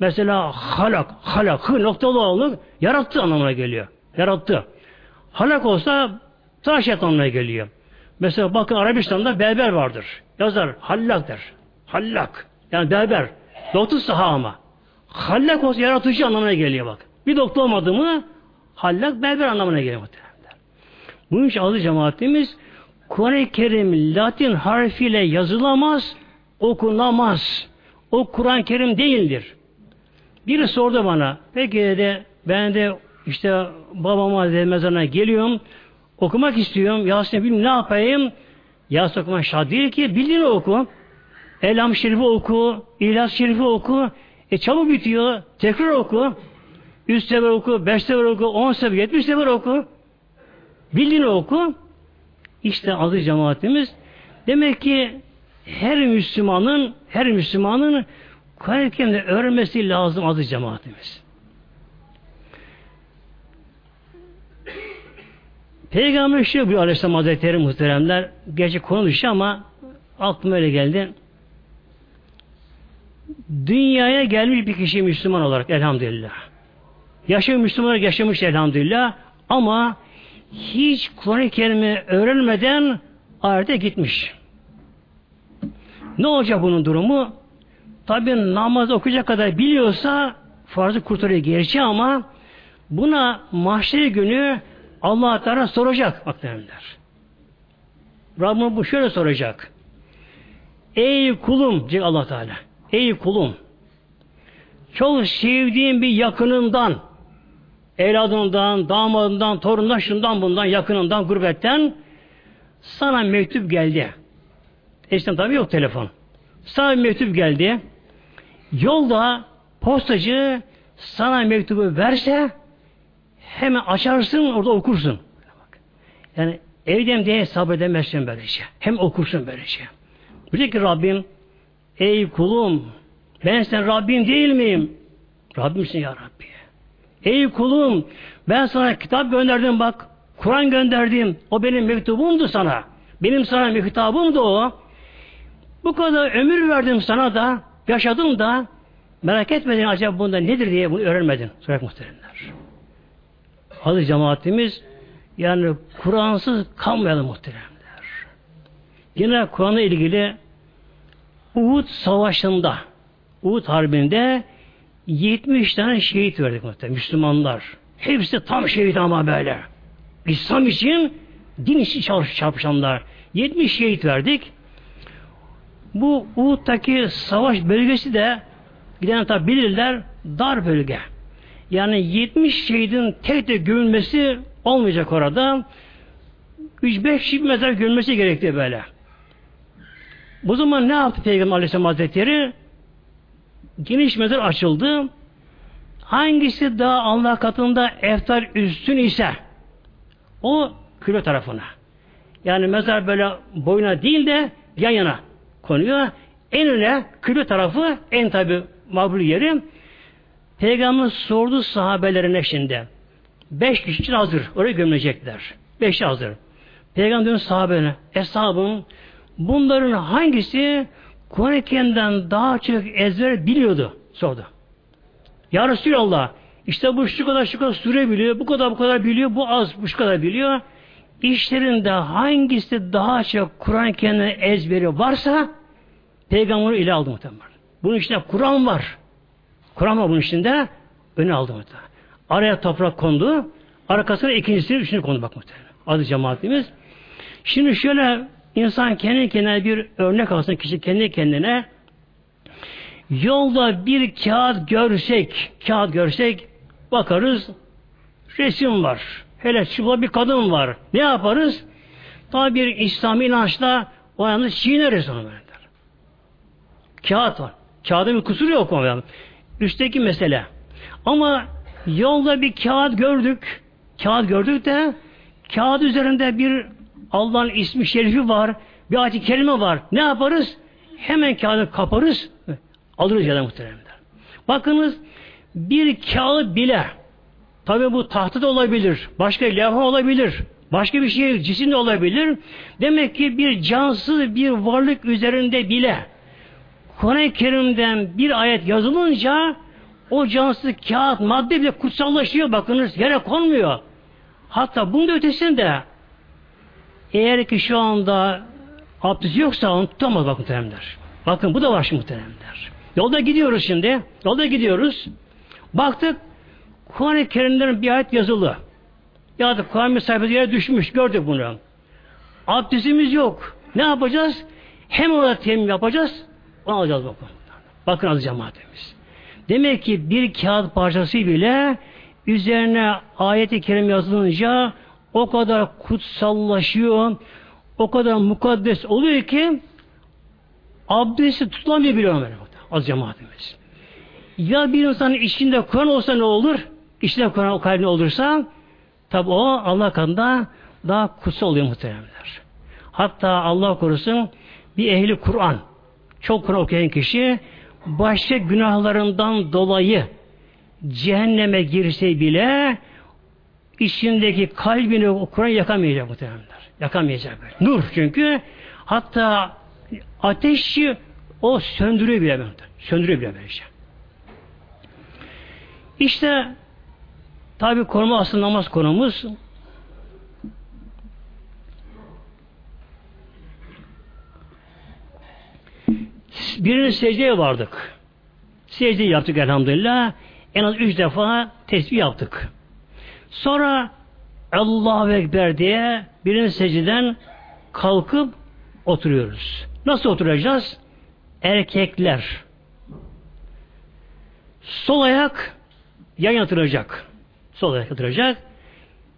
Mesela halak, halak, hı noktalı olduk, yarattı anlamına geliyor. Yarattı. Halak olsa taş anlamına geliyor. Mesela bakın Arabistan'da berber vardır. Yazar hallak der. Hallak. Yani berber. Doktor saha ama. Hallak olsa yaratıcı anlamına geliyor bak. Bir doktor olmadı mı hallak berber anlamına geliyor. Bunun için adı cemaatimiz Kur'an-ı Kerim Latin harfiyle yazılamaz, okunamaz. O Kur'an-ı Kerim değildir. Biri sordu bana, peki de ben de işte babama mezarına geliyorum, okumak istiyorum, Yasin bilmiyorum ne yapayım? Yasin okumak şart değil ki, bildiğini oku. Elham Şerif'i oku, İhlas Şerif'i oku. E çabuk bitiyor, tekrar oku. Üç sefer oku, beş sefer oku, on sefer, yetmiş sefer oku. Bildiğini oku. İşte adı cemaatimiz. Demek ki her Müslümanın her Müslümanın Kur'an-ı Kerim'de öğrenmesi lazım adı cemaatimiz. Peygamber şey bu Aleyhisselam Hazretleri muhteremler. Gerçi konu dışı ama aklıma öyle geldi. dünyaya gelmiş bir kişi Müslüman olarak elhamdülillah. Yaşamış Müslüman yaşamış elhamdülillah ama hiç Kur'an-ı Kerim'i öğrenmeden ahirete gitmiş. Ne olacak bunun durumu? Tabi namaz okuyacak kadar biliyorsa farzı kurtarıyor gerçi ama buna mahşer günü Allah Teala soracak bak demler. Rabbim bu şöyle soracak. Ey kulum diyecek Allah Teala. Ey kulum çok sevdiğim bir yakınından evladından, damadından, torundan, şundan bundan, yakınından, gurbetten sana mektup geldi. Eskiden tabi yok telefon. Sana mektup geldi. Yolda postacı sana mektubu verse hemen açarsın orada okursun. Yani evden diye sabredemezsin böylece. Hem okursun böylece. Bilecek ki Rabbim ey kulum ben sen Rabbim değil miyim? Rabbimsin ya Rabbi. Ey kulum ben sana kitap gönderdim bak. Kur'an gönderdim. O benim mektubumdu sana. Benim sana mektabımdı o. Bu kadar ömür verdim sana da yaşadım da merak etmedin acaba bunda nedir diye bunu öğrenmedin. Sonra muhteremler. Adı cemaatimiz yani Kur'ansız kalmayalım muhteremler. Yine Kur'an'la ilgili Uhud Savaşı'nda Uhud Harbi'nde 70 tane şehit verdik muhtemelen Müslümanlar. Hepsi tam şehit ama böyle. İslam için din için çarpışanlar. 70 şehit verdik. Bu Uhud'daki savaş bölgesi de giden tabi bilirler dar bölge. Yani 70 şehidin tek tek gömülmesi olmayacak orada. 3-5 şehit mezar gömülmesi gerekti böyle. Bu zaman ne yaptı Peygamber Aleyhisselam Hazretleri? Geniş mezar açıldı. Hangisi daha Allah katında eftar üstün ise o küre tarafına. Yani mezar böyle boyuna değil de yan yana konuyor. En öne kıble tarafı en tabi makbul yeri. Peygamber sordu sahabelerine şimdi. Beş kişi için hazır. Oraya gömülecekler. Beş hazır. Peygamber sahabelerine hesabım bunların hangisi Kur'an-ı daha çok ezber biliyordu sordu. Ya Resulallah işte bu şu kadar şu kadar süre biliyor, bu kadar bu kadar biliyor, bu az bu şu kadar biliyor. İşlerinde hangisi daha çok Kur'an-ı Kerim'den ezberi varsa Peygamberi ile aldı muhtemelen. Bunun içinde Kur'an var. Kur'an var bunun içinde. Öne aldı muhtemelen. Araya toprak kondu. Arkasına ikincisi, üçüncü kondu bak muhtemelen. Adı cemaatimiz. Şimdi şöyle insan kendi kendine bir örnek alsın kişi kendi kendine yolda bir kağıt görsek kağıt görsek bakarız resim var. Hele şurada bir kadın var. Ne yaparız? Tabi bir İslami inançla o yalnız çiğneriz onu böyle. Kağıt var. Kağıdın bir kusuru yok mu? Üstteki mesele. Ama yolda bir kağıt gördük. Kağıt gördük de kağıt üzerinde bir Allah'ın ismi şerifi var. Bir ayet-i kerime var. Ne yaparız? Hemen kağıdı kaparız. Alırız ya da muhteremler. Bakınız bir kağıt bile tabi bu tahta da olabilir. Başka levha olabilir. Başka bir şey cisim de olabilir. Demek ki bir cansız bir varlık üzerinde bile Kur'an-ı Kerim'den bir ayet yazılınca o cansız kağıt madde bile kutsallaşıyor bakınız yere konmuyor. Hatta bunun da ötesinde eğer ki şu anda abdesti yoksa onu tutamaz bakın muhteremler. Bakın bu da var şimdi muhteremler. Yolda gidiyoruz şimdi. Yolda gidiyoruz. Baktık Kur'an-ı Kerim'den bir ayet yazılı. Ya da Kur'an sayfası yere düşmüş. Gördük bunu. Abdestimiz yok. Ne yapacağız? Hem orada temin yapacağız onu alacağız bakın. Bakın az cemaatimiz. Demek ki bir kağıt parçası bile üzerine ayet-i kerim yazılınca o kadar kutsallaşıyor, o kadar mukaddes oluyor ki abdesti tutulamıyor bile. Az cemaatimiz. Ya bir insanın içinde Kur'an olsa ne olur? İçinde Kur'an o kalbine olursa tabi o Allah katında daha kutsal oluyor muhteremler. Hatta Allah korusun bir ehli Kur'an çok Kur'an okuyan kişi başka günahlarından dolayı cehenneme girse bile içindeki kalbini Kur'an yakamayacak muhtemelenler. Yakamayacak böyle. Nur çünkü hatta ateşi O söndürüyor bile. Söndürüyor bile böylece. İşte tabi konuma aslında namaz konumuz birinci secdeye vardık. Secde yaptık elhamdülillah. En az üç defa tesbih yaptık. Sonra Allahu Ekber diye birinci secdeden kalkıp oturuyoruz. Nasıl oturacağız? Erkekler sol ayak yan yatıracak. Sol ayak yatıracak.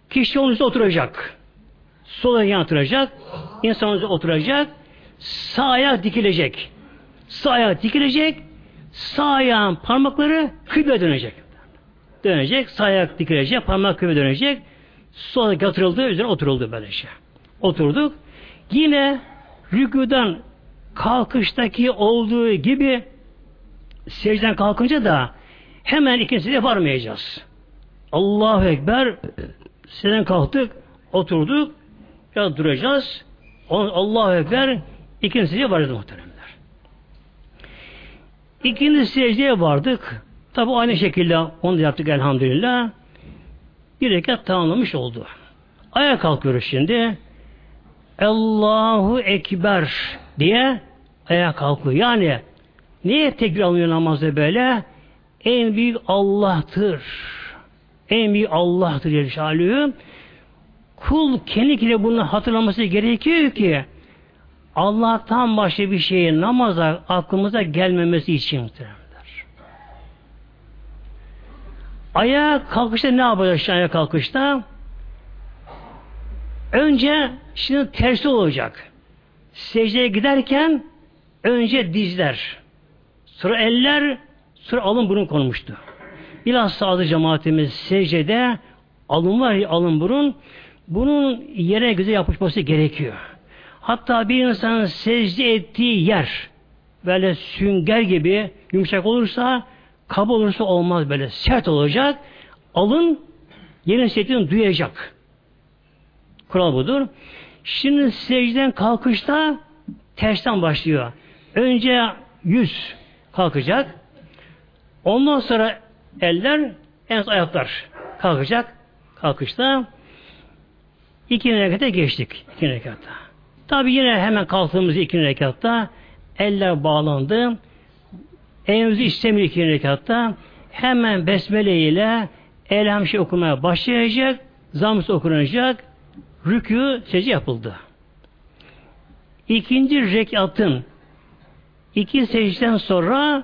Kişi onun oturacak. Sol ayak yan yatıracak. İnsan oturacak. Sağ ayak dikilecek. Sağ ayak dikilecek. Sağ ayağın parmakları kıble dönecek. Dönecek. Sağ ayak dikilecek. Parmak kıble dönecek. Sol ayak yatırıldı. Üzerine oturuldu böylece. Oturduk. Yine rüküden kalkıştaki olduğu gibi secden kalkınca da hemen ikincisine varmayacağız. Allahu Ekber secden kalktık, oturduk, ya duracağız. Allahu Ekber ikincisine varacağız muhteremler. İkinci secdeye vardık. Tabi aynı şekilde onu da yaptık elhamdülillah. Bir rekat tamamlamış oldu. Ayağa kalkıyoruz şimdi. Allahu Ekber diye ayağa kalkıyor. Yani niye tekbir alıyor namazda böyle? En büyük Allah'tır. En büyük Allah'tır Celle Kul kendi bunu hatırlaması gerekiyor ki Allah'tan başka bir şeyin namaza aklımıza gelmemesi için muhtemelenler. Ayağa kalkışta ne yapacak ayağa kalkışta? Önce şimdi tersi olacak. Secdeye giderken önce dizler, sonra eller, sonra alın burun konmuştu. Bilhassa adı cemaatimiz secdede alın var ya alın burun bunun yere güzel yapışması gerekiyor. Hatta bir insanın secde ettiği yer böyle sünger gibi yumuşak olursa kaba olursa olmaz böyle sert olacak. Alın yerin secdesini duyacak. Kural budur. Şimdi secden kalkışta tersten başlıyor. Önce yüz kalkacak. Ondan sonra eller en son ayaklar kalkacak. Kalkışta iki rekata geçtik. iki rekatta. Tabi yine hemen kalktığımız iki rekatta eller bağlandı. Elimizi istemiyor iki rekatta. Hemen besmele ile elhamşi okumaya başlayacak. Zamsı okunacak rükû secde yapıldı. İkinci rekatın iki secden sonra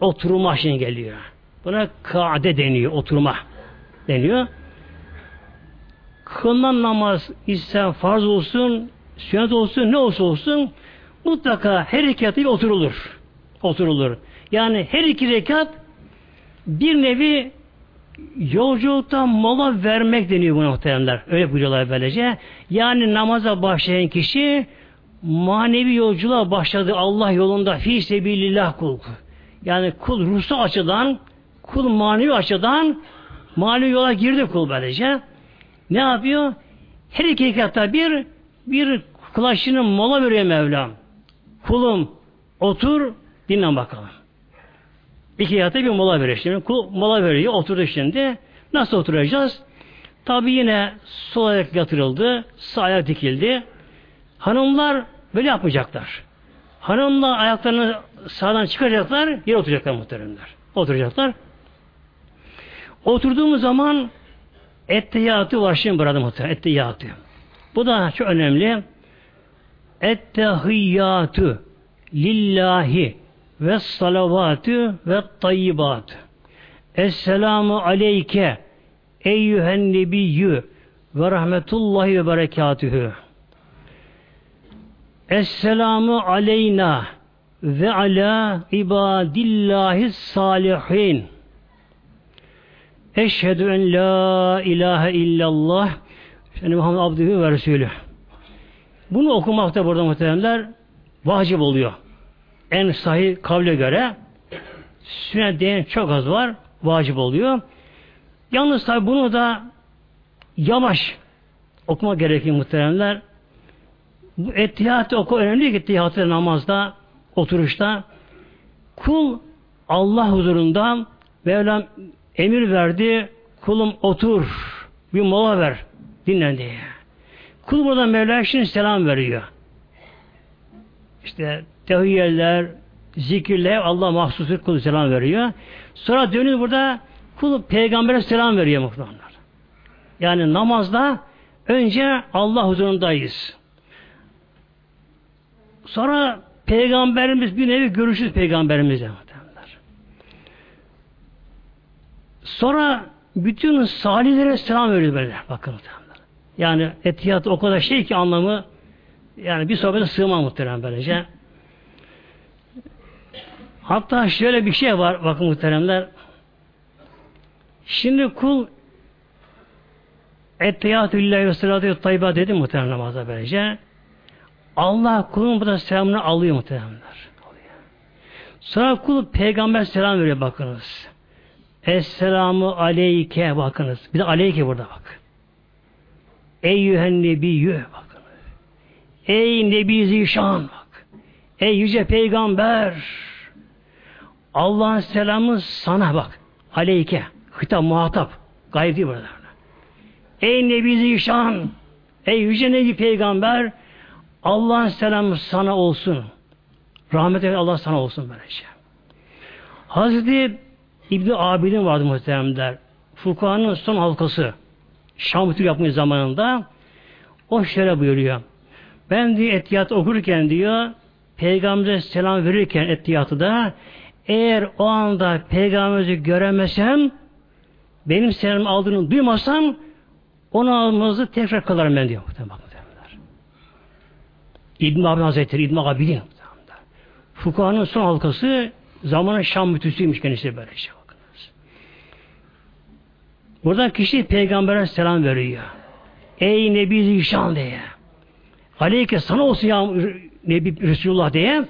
oturma şimdi geliyor. Buna kade deniyor, oturma deniyor. Kılınan namaz ister farz olsun, sünnet olsun, ne olsa olsun mutlaka her rekatı oturulur. Oturulur. Yani her iki rekat bir nevi Yolculukta mola vermek deniyor bu muhteremler. Öyle buyuruyorlar böylece. Yani namaza başlayan kişi manevi yolculuğa başladı Allah yolunda fi sebilillah kul. Yani kul ruhsal açıdan kul manevi açıdan manevi yola girdi kul böylece. Ne yapıyor? Her iki rekatta bir bir kılaşının mola veriyor Mevlam. Kulum otur dinlen bakalım. İki yata bir mola veriyor şimdi. Kul mola veriyor. Oturdu şimdi. Nasıl oturacağız? Tabi yine sol ayak yatırıldı. Sağ ayak dikildi. Hanımlar böyle yapmayacaklar. Hanımlar ayaklarını sağdan çıkaracaklar. Yere oturacaklar muhteremler. Oturacaklar. Oturduğumuz zaman ettehiyatı var şimdi burada muhterem. Ettehiyatı. Bu da çok önemli. Ettehiyyatü lillahi ve salavatü ve tayyibat. Esselamu aleyke eyyühen nebiyyü ve rahmetullahi ve berekatühü. Esselamu aleyna ve ala ibadillahi salihin. Eşhedü en la ilahe illallah yani Muhammed Abdühü ve Resulü. Bunu okumakta burada muhteremler vacip oluyor en sahih kavle göre sünnet diyen çok az var. Vacip oluyor. Yalnız tabi bunu da yavaş okuma gerekiyor muhteremler. Bu ettihati oku önemli ki ettihati namazda oturuşta kul Allah huzurunda Mevlam emir verdi kulum otur bir mola ver dinlen diye. Kul burada Mevla şimdi selam veriyor. İşte tehiyyeler, zikirle Allah mahsus kulu selam veriyor. Sonra dönüyor burada kul peygambere selam veriyor muhtemelen. Yani namazda önce Allah huzurundayız. Sonra peygamberimiz bir nevi görüşürüz peygamberimizle. Sonra bütün salihlere selam veriyor böyle. Bakın. Yani etiyat o kadar şey ki anlamı yani bir sohbete sığmam muhtemelen böylece. Hatta şöyle bir şey var bakın muhteremler. Şimdi kul Etteyatü lillahi ve salatu tayyiba dedi muhterem namaza böylece. Allah kulun burada selamını alıyor muhteremler. Sonra kul peygamber selam veriyor bakınız. Esselamu aleyke bakınız. Bir de aleyke burada bak. Eyyühen nebiyyü bakın. Ey Nebi Zişan bak. Ey yüce peygamber. Allah'ın selamı sana bak. Aleyke. Hitap muhatap. Gayb değil burada. Ey Nebi Zişan. Ey yüce Nebi peygamber. Allah'ın selamı sana olsun. Rahmet Allah sana olsun böylece. Hazreti İbni Abidin vardı muhteremler. Fuka'nın son halkası. Şam yapmış zamanında o şöyle buyuruyor. Ben diye etiyat okurken diyor Peygamber'e selam verirken etiyatı da eğer o anda Peygamber'i göremesem benim selam aldığını duymasam onu almanızı tekrar kalarım ben diyor. İbn Abi Hazretleri İbn Abidin Fuka'nın son halkası zamanın Şam mütüsüymüş kendisi böyle şey. Buradan kişi peygambere selam veriyor. Ey Nebi Zişan diye. Aleyke sana olsun ya Nebi Resulullah diye.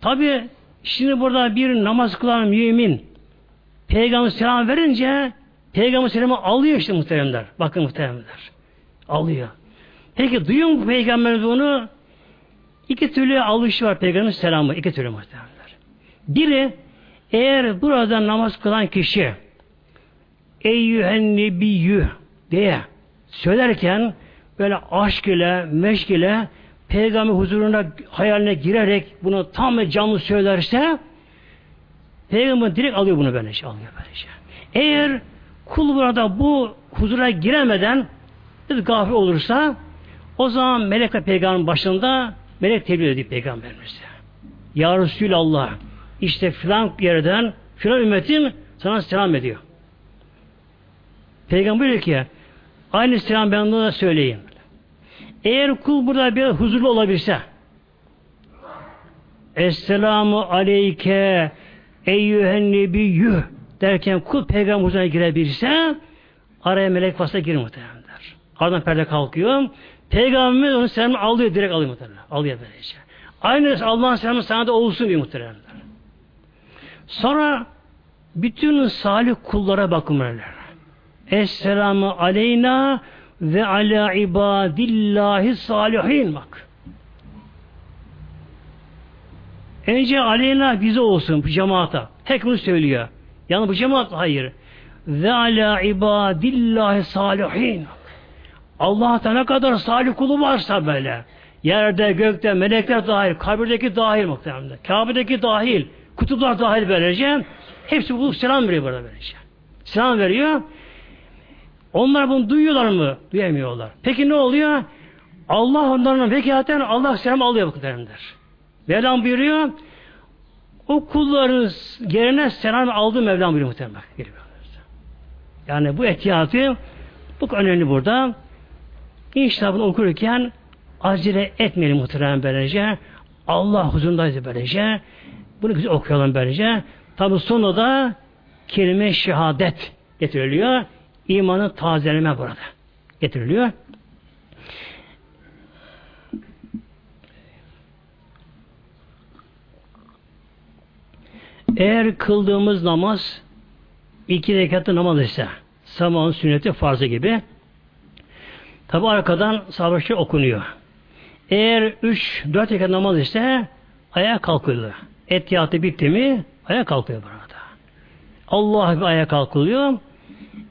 Tabi şimdi burada bir namaz kılan mümin peygamber selam verince peygamber selamı alıyor işte muhteremler. Bakın muhteremler. Alıyor. Peki duyuyor mu peygamber bunu? İki türlü alışı var peygamber selamı. iki türlü muhteremler. Biri eğer burada namaz kılan kişi Eyyühen nebiyyü diye söylerken böyle aşk ile, meşk ile peygamber huzuruna hayaline girerek bunu tam canlı söylerse peygamber direkt alıyor bunu böylece. Alıyor böylece. Eğer kul burada bu huzura giremeden bir gafil olursa o zaman melek peygamberin başında melek tebliğ ediyor peygamberimize. Ya Resulallah işte filan yerden filan ümmetim sana selam ediyor. Peygamber diyor ki aynı selam ben ona söyleyeyim. Eğer kul burada bir huzurlu olabilse Esselamu aleyke eyyühen nebiyyü derken kul peygamber huzuruna girebilse araya melek vasıta girir muhtemelenler. Aradan perde kalkıyor. Peygamberimiz onun selamını alıyor, direkt alıyor muhtemelen. Alıyor böylece. Aynı Allah'ın selamı sana da olsun diye muhtemelen. Sonra bütün salih kullara bakın böyle. Esselamu aleyna ve ala ibadillahi salihin bak. Önce aleyna bize olsun bu cemaata. Tek bunu söylüyor. Yani bu cemaat hayır. Ve ala ibadillahi salihin. Allah'ta ne kadar salih kulu varsa böyle. Yerde, gökte, melekler dahil, kabirdeki dahil muhtemelen. Kabe'deki dahil, kutuplar dahil böylece. Hepsi bu selam veriyor burada böylece. Selam veriyor. Onlar bunu duyuyorlar mı? Duyamıyorlar. Peki ne oluyor? Allah onların vekalaten Allah selam alıyor bu kadarındır. Mevlam buyuruyor o kulların yerine selam aldı Mevlam buyuruyor muhtemelen. Yani bu ehtiyatı bu önemli burada. İnşallah bunu okurken acele etmeyelim muhtemelen böylece. Allah huzurundayız böylece. Bunu güzel okuyalım böylece. Tabi sonra da kelime şehadet getiriliyor imanı tazeleme burada getiriliyor. Eğer kıldığımız namaz iki rekatlı namaz ise sabahın sünneti farzı gibi tabi arkadan sabahçı okunuyor. Eğer üç, dört rekat namaz ise ayağa kalkılıyor. Etiyatı bitti mi ayağa kalkıyor burada. Allah bir ayağa kalkılıyor.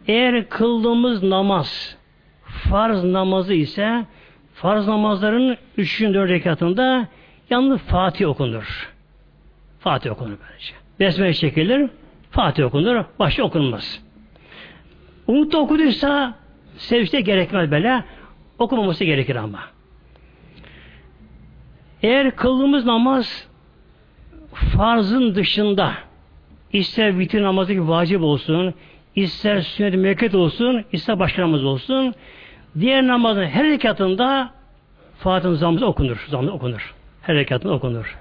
Eğer kıldığımız namaz farz namazı ise farz namazların üçüncü dört rekatında yalnız Fatih okunur. Fatih okunur böylece. Besmele çekilir, Fatih okunur, başta okunmaz. Umut okuduysa sevişte gerekmez böyle. Okumaması gerekir ama. Eğer kıldığımız namaz farzın dışında ister vitir namazı gibi vacip olsun, ister sünnet-i müekket olsun, ister başka olsun, diğer namazın her rekatında Fatih'in zamzı okunur. Zamzı okunur. Her rekatında okunur.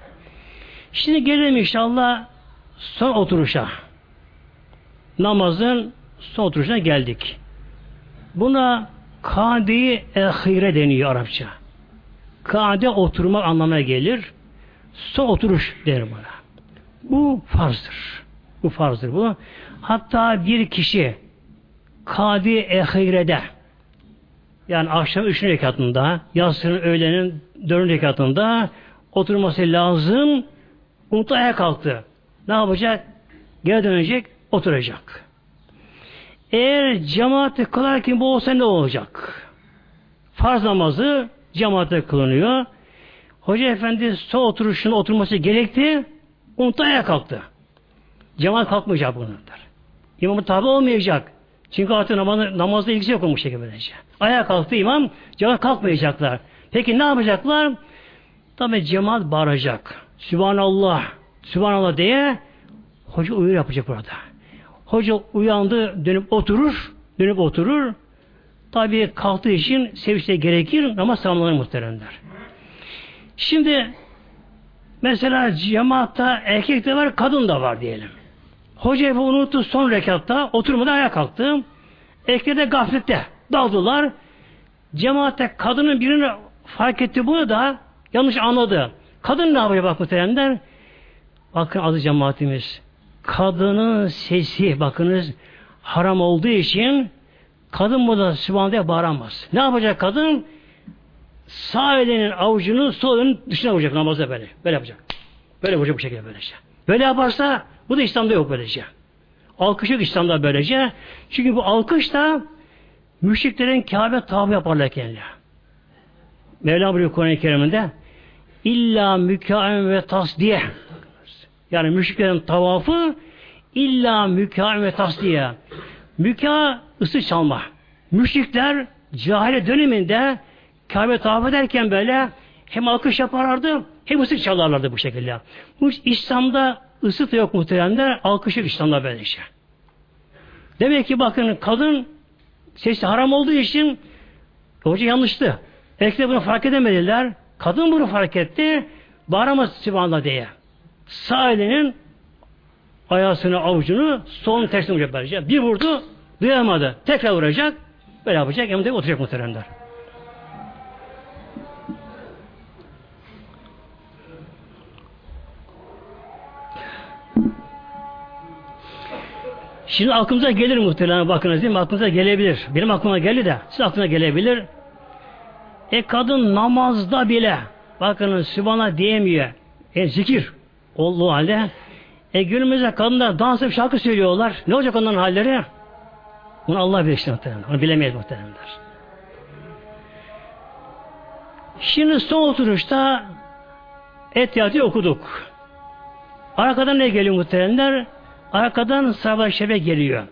Şimdi gelelim inşallah son oturuşa. Namazın son oturuşuna geldik. Buna kadi ehire deniyor Arapça. Kade oturmak anlamına gelir. Son oturuş der buna. Bu farzdır. Bu farzdır bu. Hatta bir kişi kadi ehirede yani akşam üç rekatında, yatsının öğlenin dört rekatında oturması lazım. Umutlu ayağa kalktı. Ne yapacak? Geri dönecek, oturacak. Eğer cemaati kılarken bu olsa ne olacak? Farz namazı cemaatte kılınıyor. Hoca efendi son oturuşunda oturması gerekti. Umutlu ayağa kalktı. Cemaat kalkmayacak bunlar. İmamı tabi olmayacak. Çünkü artık namaz, namazda ilgisi yok bu şekilde böylece. Ayağa kalktı imam, cemaat kalkmayacaklar. Peki ne yapacaklar? Tabi cemaat bağıracak. Sübhanallah, Sübhanallah diye hoca uyur yapacak burada. Hoca uyandı, dönüp oturur, dönüp oturur. Tabi kalktığı için sevinçte gerekir, namaz tamamlanır muhteremler. Şimdi mesela cemaatta erkek de var, kadın da var diyelim. Hoca evi unuttu son rekatta, oturmadan ayağa kalktı. Erkekler de gaflette daldılar. Cemaatte kadının birini fark etti bunu da yanlış anladı. Kadın ne yapıyor bak muhteremler? Bakın adı cemaatimiz. Kadının sesi bakınız haram olduğu için kadın burada Sübhane'de bağıramaz. Ne yapacak kadın? Sağ elinin avucunu sol elinin dışına vuracak namazda böyle. Böyle yapacak. Böyle vuracak bu şekilde böylece. Böyle yaparsa bu da İslam'da yok böylece. Alkış yok İslam'da böylece. Çünkü bu alkış da müşriklerin Kabe tavı yaparlar kendileri. Mevlam buyuruyor Kur'an-ı Kerim'inde illa mükaem ve tasdiye yani müşriklerin tavafı illa mükaem ve tasdiye müka ısı çalma. Müşrikler cahile döneminde Kabe tavaf ederken böyle hem alkış yaparlardı hem ısı çalarlardı bu şekilde. Bu İslam'da ısı da yok muhteremler, alkış yok İslam'da böyle şey. Demek ki bakın kadın sesi haram olduğu için hoca yanlıştı. Erkekler bunu fark edemediler. Kadın bunu fark etti. Bağıramaz Sübhanallah diye. Sağ elinin ayağısını, avucunu son tersine vuracak böylece. Bir vurdu, duyamadı. Tekrar vuracak. Böyle yapacak. Hem de oturacak muhteremler. Şimdi aklımıza gelir muhtemelen bakınız değil mi? Aklınıza gelebilir. Benim aklıma geldi de siz aklına gelebilir. E kadın namazda bile bakınız Sübhan'a diyemiyor. E zikir olduğu halde e günümüzde kadınlar dans edip şarkı söylüyorlar. Ne olacak onların halleri? Bunu Allah bilir işte muhtemelen. Onu bilemeyiz muhtemelenler. Şimdi son oturuşta et okuduk. Arkadan ne geliyor muhtemelenler? Arkadan sahabe şebe geliyor.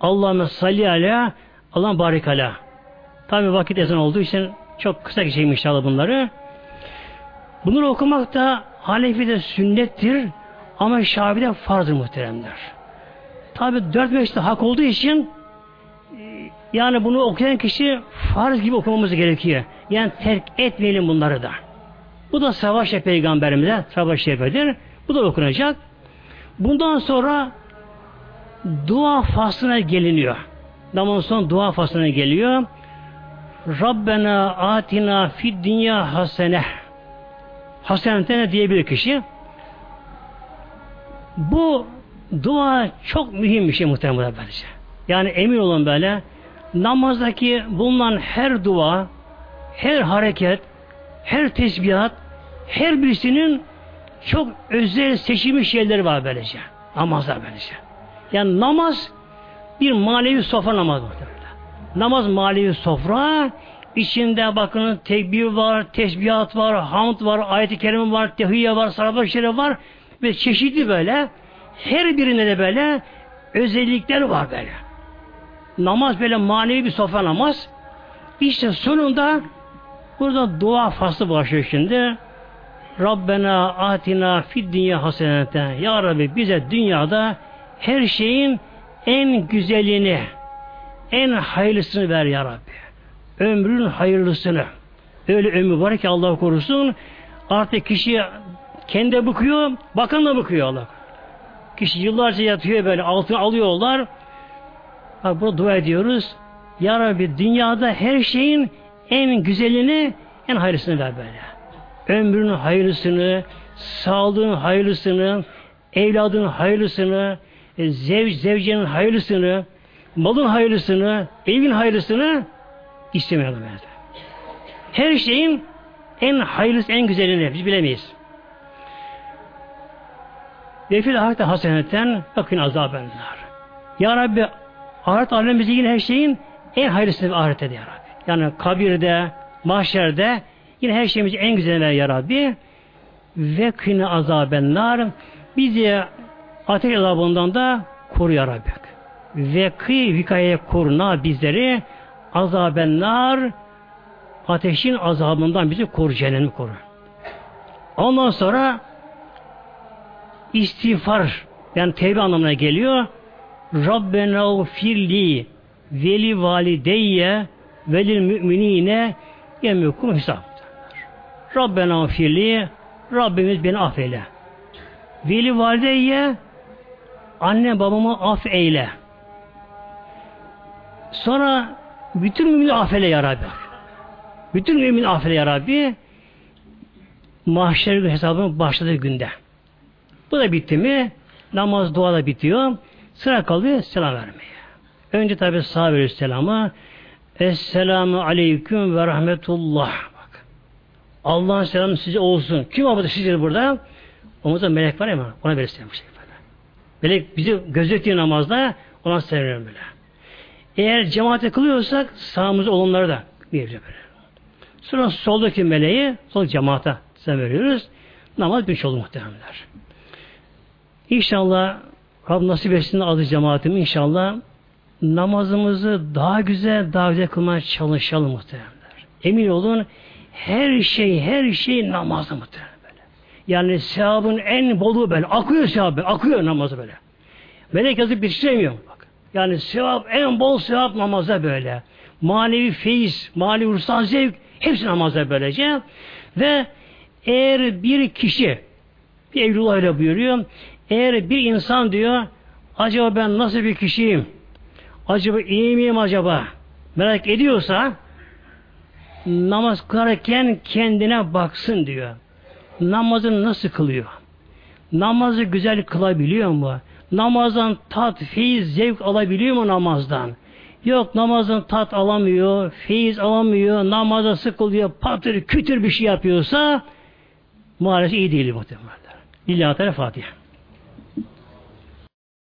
Allah'ın salli ala, Allah'ın barik ala. Tabi vakit ezan olduğu için çok kısa geçeyim inşallah bunları. Bunları okumak da Hanefi'de sünnettir ama Şafi'de farzdır muhteremler. Tabi dört beşte hak olduğu için e, yani bunu okuyan kişi farz gibi okumamız gerekiyor. Yani terk etmeyelim bunları da. Bu da savaş peygamberimize savaş şefidir. Bu da okunacak. Bundan sonra dua faslına geliniyor. Namazın son dua faslına geliyor. Rabbena atina fid dünya hasene. Hasenetene diyebilir kişi. Bu dua çok mühim bir şey muhtemelen bence. Yani emin olun böyle namazdaki bulunan her dua, her hareket, her tesbihat, her birisinin çok özel seçilmiş şeyleri var böylece. Namazlar böylece. Yani namaz bir manevi sofra namazı muhtemelen. Namaz manevi sofra içinde bakın tekbir var, tesbihat var, hamd var, ayet-i kerime var, tehiyye var, sahabat şerif var ve çeşitli böyle her birinde de böyle özellikler var böyle. Namaz böyle manevi bir sofra namaz. İşte sonunda burada dua faslı başlıyor şimdi. Rabbena atina fid dünya haseneten. Ya Rabbi bize dünyada her şeyin en güzelini, en hayırlısını ver ya Rabbi. Ömrün hayırlısını. Öyle ömür var ki Allah korusun. Artık kişi kendi bıkıyor, bakan da bıkıyor Allah. Kişi yıllarca yatıyor böyle, altını alıyorlar. Bak burada dua ediyoruz. Ya Rabbi dünyada her şeyin en güzelini, en hayırlısını ver böyle. Ömrün hayırlısını, sağlığın hayırlısını, evladın hayırlısını, e, zev, zevcenin hayırlısını, malın hayırlısını, evin hayırlısını istemeyelim. Yani. Her şeyin en hayırlısı, en güzelini biz bilemeyiz. Ve fil ahirete hasenetten bakın azabenler. Ya Rabbi ahiret alemimizi yine her şeyin en hayırlısını ahirette ya Rabbi. Yani kabirde, mahşerde yine her şeyimizi en güzeline ver ya Rabbi. Ve kine azabenler bizi ateş azabından da koru ya Rabbi. Ve kı vikayeye koruna bizleri azabenler ateşin azabından bizi koru, cehennemi koru. Ondan sonra istiğfar yani tevbe anlamına geliyor. Rabbena firli veli valideyye velil müminine yemükum hesap. Rabbena firli Rabbimiz beni affeyle. Veli valideyye anne babamı af eyle. Sonra bütün mümin affeyle ya Rabbi. Bütün mümin affeyle ya Rabbi. Mahşer hesabının başladığı günde. Bu da bitti mi namaz dua da bitiyor. Sıra kalıyor selam vermeye. Önce tabi sahabe selamı. Esselamu aleyküm ve rahmetullah. Allah'ın selamı size olsun. Kim var sizce burada? Omuzda melek var ya ona verir selam. Şey böyle. Melek bizi gözetiyor namazda ona selam böyle. Eğer cemaate kılıyorsak sağımızda olanları da vereceğiz böyle. Sonra soldaki meleği sol cemaate sen veriyoruz. Namaz bir oldu muhtemelenler. İnşallah Rab nasip etsin adı cemaatim inşallah namazımızı daha güzel, daha güzel kılmaya çalışalım muhtemelenler. Emin olun her şey, her şey namazı muhtemelen böyle. Yani sevabın en bolu böyle. Akıyor sevabı, akıyor namazı böyle. Melek yazıp bitiremiyor bak. Yani sevap, en bol sevap namaza böyle. Manevi feyiz, manevi ruhsal zevk hepsi namaza böylece. Ve eğer bir kişi bir Evlullah öyle buyuruyor. Eğer bir insan diyor acaba ben nasıl bir kişiyim? Acaba iyi miyim acaba? Merak ediyorsa namaz kılarken kendine baksın diyor. Namazını nasıl kılıyor? Namazı güzel kılabiliyor mu? Namazdan tat, feyiz, zevk alabiliyor mu namazdan? Yok namazdan tat alamıyor, feyiz alamıyor, namaza sıkılıyor, patır kütür bir şey yapıyorsa maalesef iyi değil muhtemelen. Lillahi Fatiha.